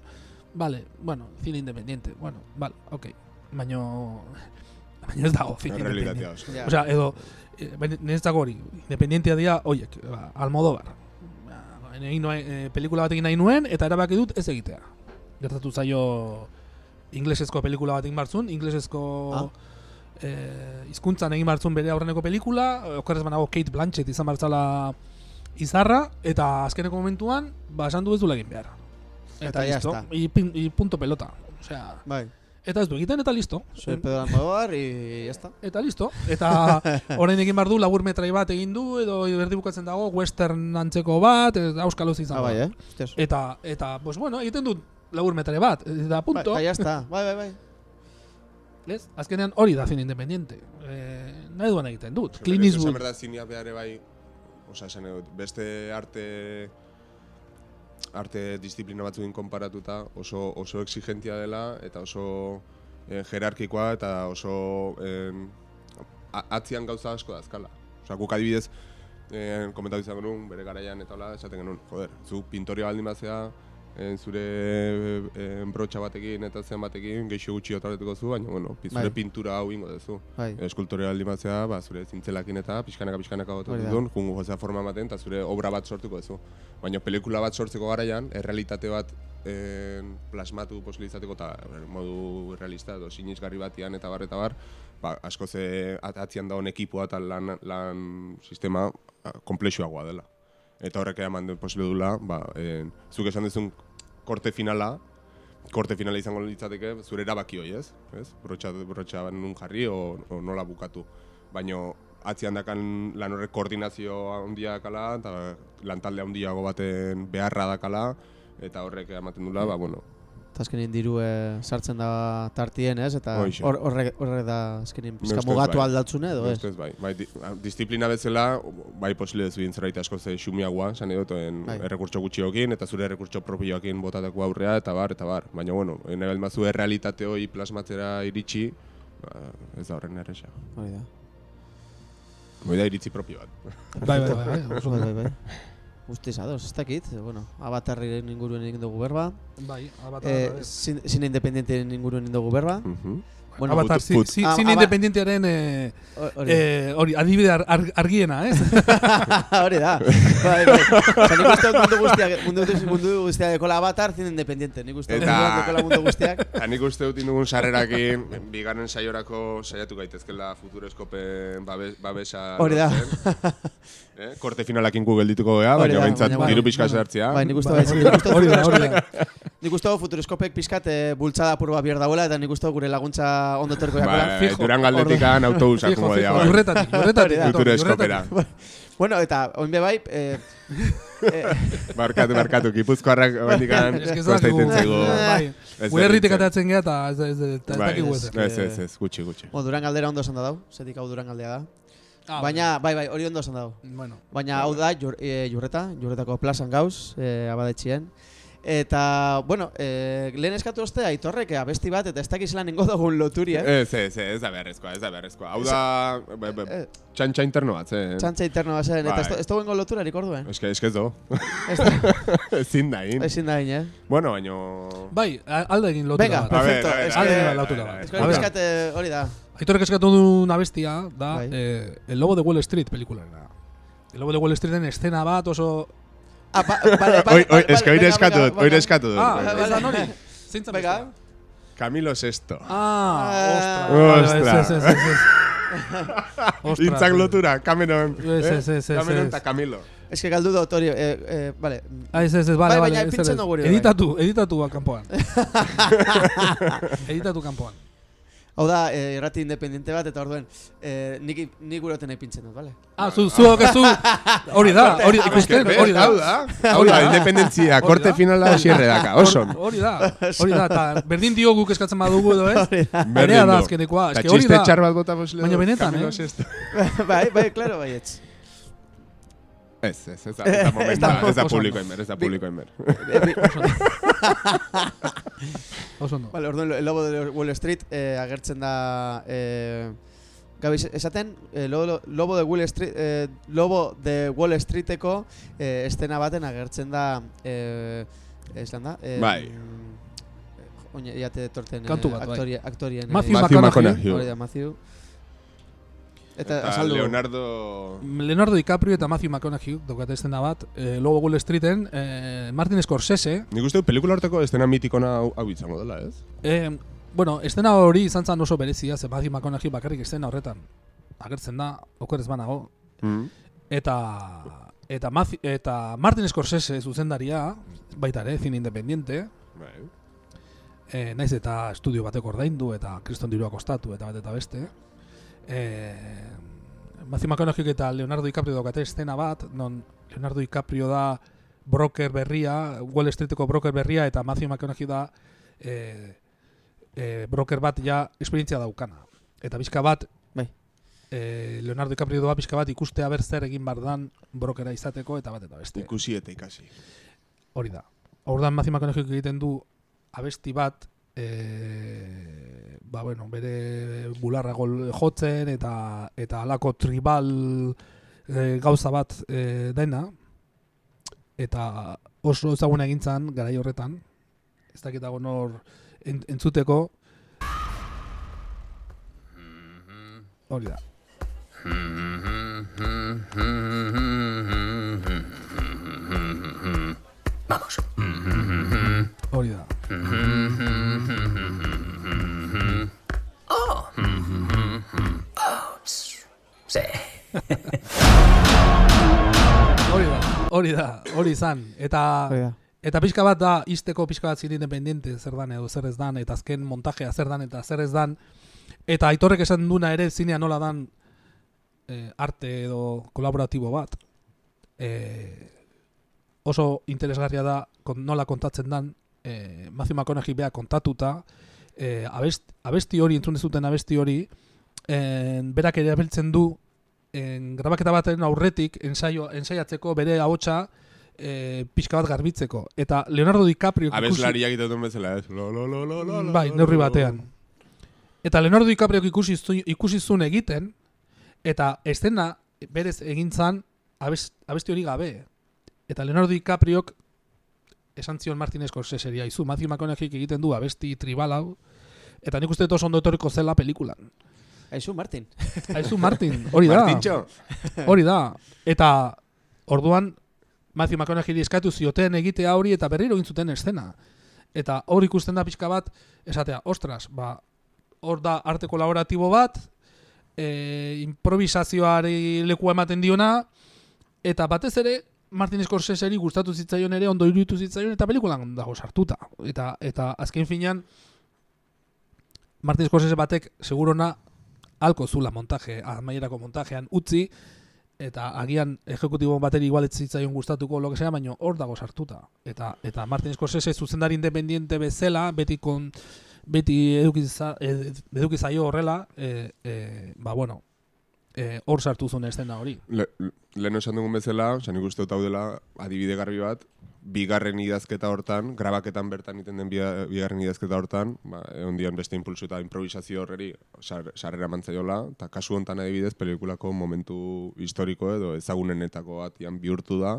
vale, bueno, cine independiente, bueno, vale, ok, baino, (laughs) baino ez dago cine independiente. oso. Ja. Osea, edo, eh, baina niretzako hori, independientia dira, oiek, ba, Almodóvar. Ba, egin eh, pelikula bat egin nahi nuen, eta erabaki dut ez egitea. Gertatu zaio inglesezko pelikula bat egin barzun, inglesezko Ah. eh, hizkuntzan egin barzun bere aurreneko pelikula, okerrez banago Kate Blanchett izan bartzala izarra, eta azkeneko momentuan, ba, esan du ez duela egin behar. Eta, Eta ya listo, está. y, pin- y punto pelota. Osea, Bai. eta ez du egiten, eta listo. Soy Pedro Almodóvar y ya está. Eta listo. Eta (laughs) orain egin behar du labur metrai bat egin du edo berdi bukatzen dago western antzeko bat, eta auskaloz izan Ah, bai, eh? Eta, eta, pues bueno, egiten dut labur metrai bat, eta punto. Bai, ya está. Bai, bai, bai. Ez? Azkenean hori da cine independiente. Eh, nahi duan egiten dut. Clint Esan Eastwood. berda zinea behar ere bai, osea, esan dut, beste arte arte disiplina batzukin konparatuta oso oso exigentia dela eta oso eh, jerarkikoa eta oso eh, atzian gauza asko dazkala. Osea, guk adibidez eh, komentatu izan genuen bere garaian eta hola esaten genuen, joder, zu pintoria baldin bazea zure eh, brotxa batekin eta zen batekin geixo gutxi otaratuko zu, baina bueno, zure Bai. pintura hau ingo duzu Bai. eskultorea aldi batzea, ba, zure zintzelakin eta pixkanaka pixkanaka gotu duen, jungo gozea forma ematen, eta zure obra bat sortuko duzu. Baina pelikula bat sortzeko garaian, errealitate bat en, plasmatu posibilizateko eta modu realista edo sinizgarri batian eta bar eta bar, ba, asko ze at- atzian dagoen ekipoa eta lan, lan sistema komplexuagoa dela. Eta horrek eman du posible dula, ba, en, zuk esan duzun korte finala, korte finala izango litzateke zure erabaki hoi, ez? ez? Brotxa, brotxa nun jarri o, o nola bukatu. Baino atzian dakan lan horrek koordinazio handia dakala, eta lantalde handiago baten beharra dakala, eta horrek ematen dula, ba, bueno, azkenin diru eh, sartzen da tartien, ez? Eta horre, horre da azkenin pizka mugatu bai. aldatzune edo, ez? Bai. bai di, a, disiplina bezala, bai posible ez bidin zerbait asko ze xumiagoa, esan dut, en Bai. errekurtso gutxiokin, eta zure errekurtso propioakin botatako aurrea, eta bar, eta bar. Baina, bueno, nahi mazu errealitate hoi plasmatzera iritsi, ba, ez da horren erresa. Hori da. Hoi da iritzi propio bat. Bai, bai, bai, bai, Bai, ondo. bai, bai. Guztiz ados, ez dakit, bueno, abatarriren inguruen egin dugu berba, Bai, Avatar, eh, zin- zine independientien inguruen egin dugu berba, Mhm. Bueno, Avatar, put- zi- zi- Ah, zine independientearen eh, eh, hori, adibide ar, ar, argiena, ez? (laughs) hori da. Bai, bai. Osa, nik uste mundu guztiak, mundu, mundu guztiak dekola abatar, zine independiente, nik uste dut Eta- dekola mundu guztiak. (laughs) Eta nik uste dut indugun sarrerakin, bigarren saiorako saiatu gaitezkela futureskopen babes, babesa Hori da. eh? Korte finalakin gu geldituko gea, baina da, behintzat baina bai. diru pixka sartzea. Bai, nik uste Bai, dut hori da, hori da, hori da. Nik uste dut futuroskopek pizkat e, bultzada apur bat bier dauela eta nik uste dut gure laguntza ondo terko jakola. Ba, fijo. Duran galdetikan autobusak Fijo. Hori da. Futuro lurretatik. eskopera. Bueno, eta oin be bai, e, e, (laughs) Barkatu, barkatu, bandikan Ez que ez kosta dakigu. egiten zaigu. Bai. Berritzen. atatzen geha eta ez ez ez ez Bai, dakigu ez, ez. ez, ez, gutxi, gutxi. bueno, Duran galdera ondo esan da dau, zetik hau Duran galdea da. Ah, Baina, bai, bai, hori ondo esan dau. Bueno. Baina hau da, jur, e, jurreta, jurretako plazan gauz, e, abadetxien. Eta, bueno, e, lehen eskatu ostea, aitorrek abesti bat, eta ez dakiz lan ingo dugun loturi, eh? Ez, ez, ez da beharrezkoa, ez da beharrezkoa. Hau da, be, be, Eh, txantxa interno bat, zen. Txantza interno bazen, eta ez Bai. ez dugu loturarik orduen. Eske, eske ez do. Ez da, (laughs) Ezin da, in. ezin da gine, eh? Bueno, baino... Bai, a- alde egin lotura Venga, bat. A ver, perfecto. a ver, Es a ver, que- a ver, lotura bat. Ez que eh, hori da. Aitorek eskatu du una bestia da Bai. eh, El Lobo de Wall Street pelikulena. El Lobo de Wall Streeten estena bat oso... eske vale, oire venga, eskatu venga, dut, oire venga. eskatu dut. Ah, ez da nori? Zeintza Venga. Camilo Sesto. Ah, Ah. ostra. Ostra. Vale, ez, ez, ez, ez. Ostra. Intzak lotura, Cameron. Ez, eh? ez, ez, ez, Cameron eta Camilo. Ez que galdu dut hori, eh, eh, vale. Ah, ez, ez, ez, bale, Bai, bale. baina pintzen hori, bai. Editatu, editatu kanpoan. (laughs) editatu kanpoan. Hau da, eh, irrati independiente bat, eta orduen, eh, nik, nik guroten pintzen dut, vale? Ah, zu, zu okezu, (laughs) hori da, hori ikusten, hori da. Hau da, hau da, independentzia, Hori korte finala osierre daka, oso. Hor- Hori da, hori da, eta berdin dio guk eskatzen badugu edo ez? Berea Berdin da du. azkenekoa, Eta eske hori txiste txar bat bota posible Baina benetan, eh? (laughs) Bai, bai, klaro, bai, Ez, ez, ez da, ez da momenta, da- ez da oso publiko ondo. enber, ez da publiko enber. Oso ondo. Vale, orduen, el lobo de Wall Street eh, agertzen da... Eh, Gabi, esaten, eh, lobo, lobo de Wall Street, eh, lobo de Wall Streeteko eh, estena baten agertzen da... Eh, Eslan da? Eh, Bai. Oine, jate torten Kantu bat, bai. aktorie, aktorien... Matthew Matthew McConaughey. McConaughey. Hori da, Matthew. Eta, Eta azaldu. Leonardo... Leonardo DiCaprio eta Matthew McConaughey daukate estena bat, eh, Lobo Wall Streeten, eh, Martin Scorsese, Nik uste pelikula horteko estena mitikona hau, izango dela, ez? eh, bueno, estena hori izan zen oso berezia, ze Matthew McConaughey bakarrik estena horretan agertzen da, okerez banago, Mm. eta eta, Matthew, eta Martin Scorsese zuzendaria, baita ere, zine independiente, Bai. e, naiz eta estudio bateko ordaindu eta kriston dirua kostatu eta bat eta beste. E, Matthew McConaughey eta Leonardo DiCaprio daukate estena bat, non Leonardo DiCaprio da broker berria, Wall Streeteko broker berria, eta Matthew McConaughey da e, e, broker bat ja esperientzia daukana. Eta bizka bat, Bai. e, Leonardo DiCaprio doa bizka bat ikustea ber zer egin bardan brokera izateko eta bat eta beste. Ikusi eta ikasi. Hori da. Ordan Matthew McConaughey egiten du abesti bat e, ba, bueno, bere bularra gol jotzen eta eta halako tribal e, gauza bat e, dena eta oso ezaguna egintzan garai horretan ez dakit dago nor en, entzuteko hori da hori da Hori da hori da hori izan eta Hori da. Eta pixka bat da, izteko pixka bat zine independiente zer dan edo zer ez dan, eta azken montajea zer dan eta zer ez dan. Eta aitorrek esan duna ere zinea nola dan eh, arte edo kolaboratibo bat. Eh, oso interesgarria da kon, nola kontatzen dan, eh, Matthew McConaughey beha kontatuta, eh, abest, abesti hori, entzun dezuten abesti hori, eh, berak ere abiltzen du en, grabaketa baten aurretik ensaio, ensaiatzeko bere ahotsa e, pixka bat garbitzeko. Eta Leonardo DiCaprio ikusi- Abeslariak egiten bezala, ez? Lo, lo, lo, lo, lo, lo, Bai, neurri batean. Eta Leonardo DiCaprio ikusi, ikusi zuen egiten, eta estena berez egintzan abes, abesti hori gabe. Eta Leonardo DiCapriok esan zion Martin Scorseseria izu, Matthew McConaughey egiten du abesti tribal hau, eta nik uste dut oso ondo etorriko zela pelikulan. Aizu, Martin. (laughs) Aizu Martin, hori da. Martintxo. Hori da. Eta orduan Matthew McConaughey eskatu zioten egitea hori eta berriro egin zuten estena. Eta hor ikusten da pixka bat, esatea, ostras, ba, hor da arte kolaboratibo bat, e, improvisazioari lekua ematen diona, eta batez ere, Martin Scorseseri gustatu zitzaion ere, ondo iruditu zitzaion, eta pelikulan dago sartuta. Eta, eta azken finean, Martin Scorsese batek segurona alko zula montaje, amaierako montajean utzi, eta agian ejecutibo bateri igual ez zitzaion gustatuko lo que sea, baino hor dago sartuta. Eta eta Martin Scorsese zuzendari independiente bezala, beti kon beti eduki zaio horrela, eh eh ba bueno, eh hor sartu zuen estena hori. Le, lehen esan dugun bezala, oza, nik uste dut adibide garbi bat, bigarren idazketa hortan, grabaketan bertan iten den bigarren idazketa hortan, ba, egon dian beste impulsu eta improvisazio horreri sar, sarrera mantzaiola, eta kasu hontan adibidez, pelikulako momentu historiko edo ezagunenetako batian bihurtu da,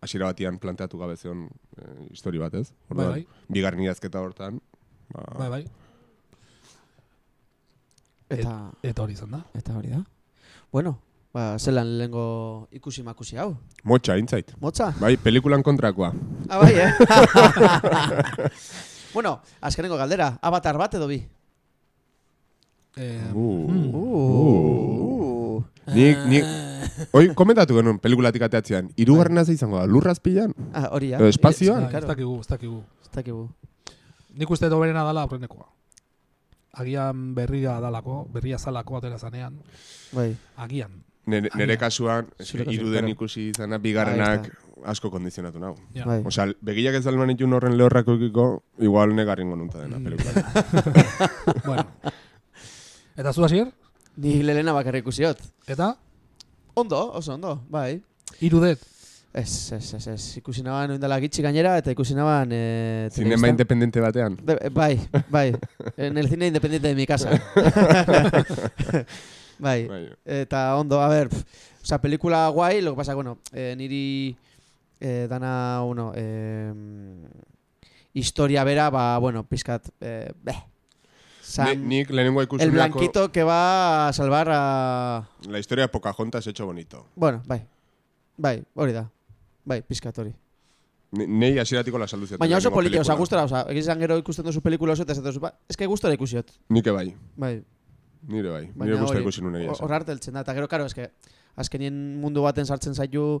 hasiera batian planteatu gabe zeon e, histori bat, ez? Bai, bai. Bigarren idazketa hortan, ba, Bai, bai. Eta, Eta hori izan da. eta hori da. Bueno, ba, zelan lehengo ikusi makusi hau. motxa, intzait. Motza? Bai, pelikulan kontrakoa. Ah, bai, eh? (laughs) bueno, azkenengo galdera. Avatar bat edo bi? Eh, Uh. hmm. Uh. Nik, nik, oi, komentatu genuen pelikulatik ateatzean, irugarrena ze izango da, lurrazpilan? Ah, hori ja. Espazioan? Bai, ez dakigu, ez dakigu. Ez dakigu. Nik uste dut berena dala aurrenekoa. Agian berria dalako, berria zalako atera zanean. Bai. Agian. Nere, nere kasuan, iruden ikusi izana bigarrenak asko kondizionatu nau. Ja. Bai. Osea, begiak ez dalman itun horren lehorrako ikiko, igual negarringo nunta dena Mm. pelikula. (laughs) bueno. Eta zu hasier? Ni lehena bakarrik ikusiot. Eta? Ondo, oso ondo, bai. Irudet. Ez, ez, ez, ez. Ikusi naban oindala gitxi gainera eta ikusi naban... Eh, Zinema independente batean. De- bai, bai. En el cine independiente de mi casa. (laughs) bai. Bai. Eta ondo, a ver, pf, o sea, pelikula guai, lo que pasa, bueno, eh, niri eh, dana, bueno, eh, historia bera, ba, bueno, pizkat, eh, beh. Ni, San, nik lehenengo el ikusunako, blanquito que va a salvar a... la historia de Pocahontas hecho bonito. Bueno, bai, bai, hori da. Bai, pizkat hori. Ni- Nei hasieratik la saldu Baina oso politi, oza, gustora, oza, egizan gero ikusten duzu pelikula oso, eta ez duzu, ba, eske gustora ikusiot. Nike bai, Bai, nire bai. Baina Nire guztia hori, ikusi nuen egia hor harteltzen da, eta gero, karo, eske, azkenien mundu baten sartzen zaitu,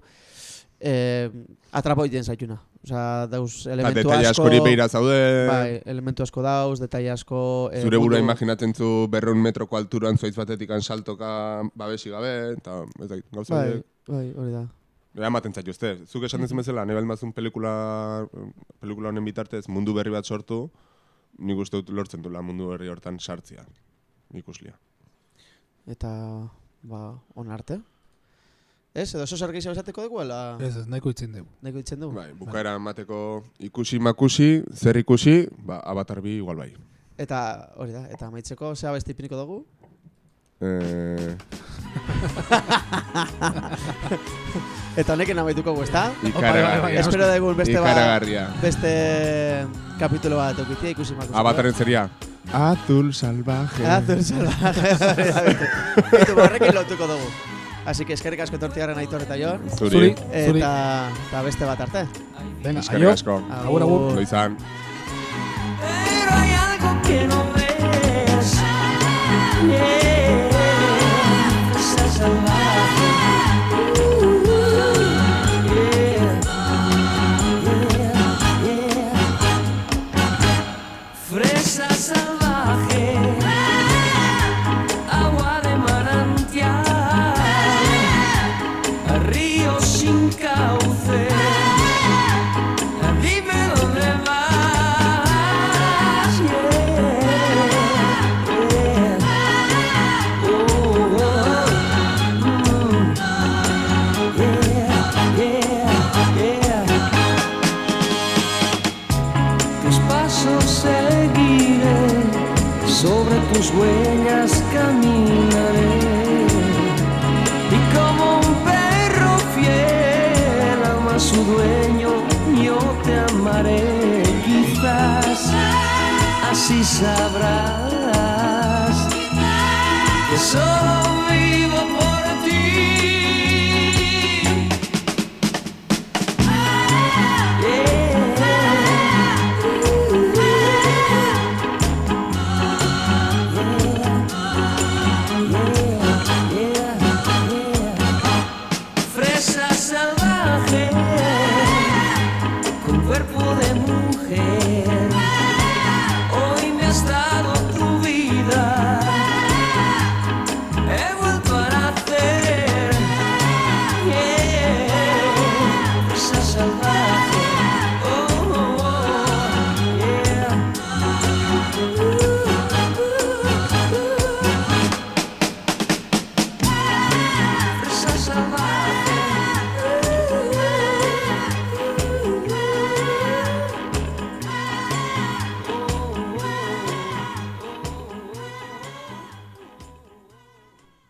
eh, atrapo egiten zaituna. Osa, dauz Eta elementu detaile asko... askori beira zaude, Bai, elementu asko dauz, detaile asko... eh, zure burua mundu- imaginatzen zu berreun metroko alturan zuaitz batetik saltoka babesi gabe, eta ez dakit, gauza Bai, bai, hori da. Ea ematen zaitu, uste. Zuk esan dezun bezala, nahi balmazun pelikula, pelikula honen bitartez mundu berri bat sortu, nik uste dut lortzen dula mundu berri hortan sartzia, ikuslia. Eta, ba, on arte. Ez, edo oso gehiago esateko dugu, ala Ez, ez, nahiko itzin dugu. nahiko ditzen du. Bai, bukaera emateko ikusi makusi, zer ikusi, ba, avatar bi igual bai. Eta, hori da, eta amaitzeko, zea beste ipiniko dugu? Eh, (laughs) Eta honekin amaituko gu, ezta? bai, bai, ikaragarria. bai. Espero dugu beste bat, beste kapitulo bat eukitzia ikusi makusi. Avataren zeria. Azul salvaje. Azul salvaje. (laughs) Eta horrekin lotuko dugu. Así que eskerrik asko etortziaren aitor eta jon. Zuri. Zuri. Eta, eta beste bat arte. Venga, Eskerrik asko. Agur, agur. Lo izan. Pero hay algo que no ves. Yeah. alive.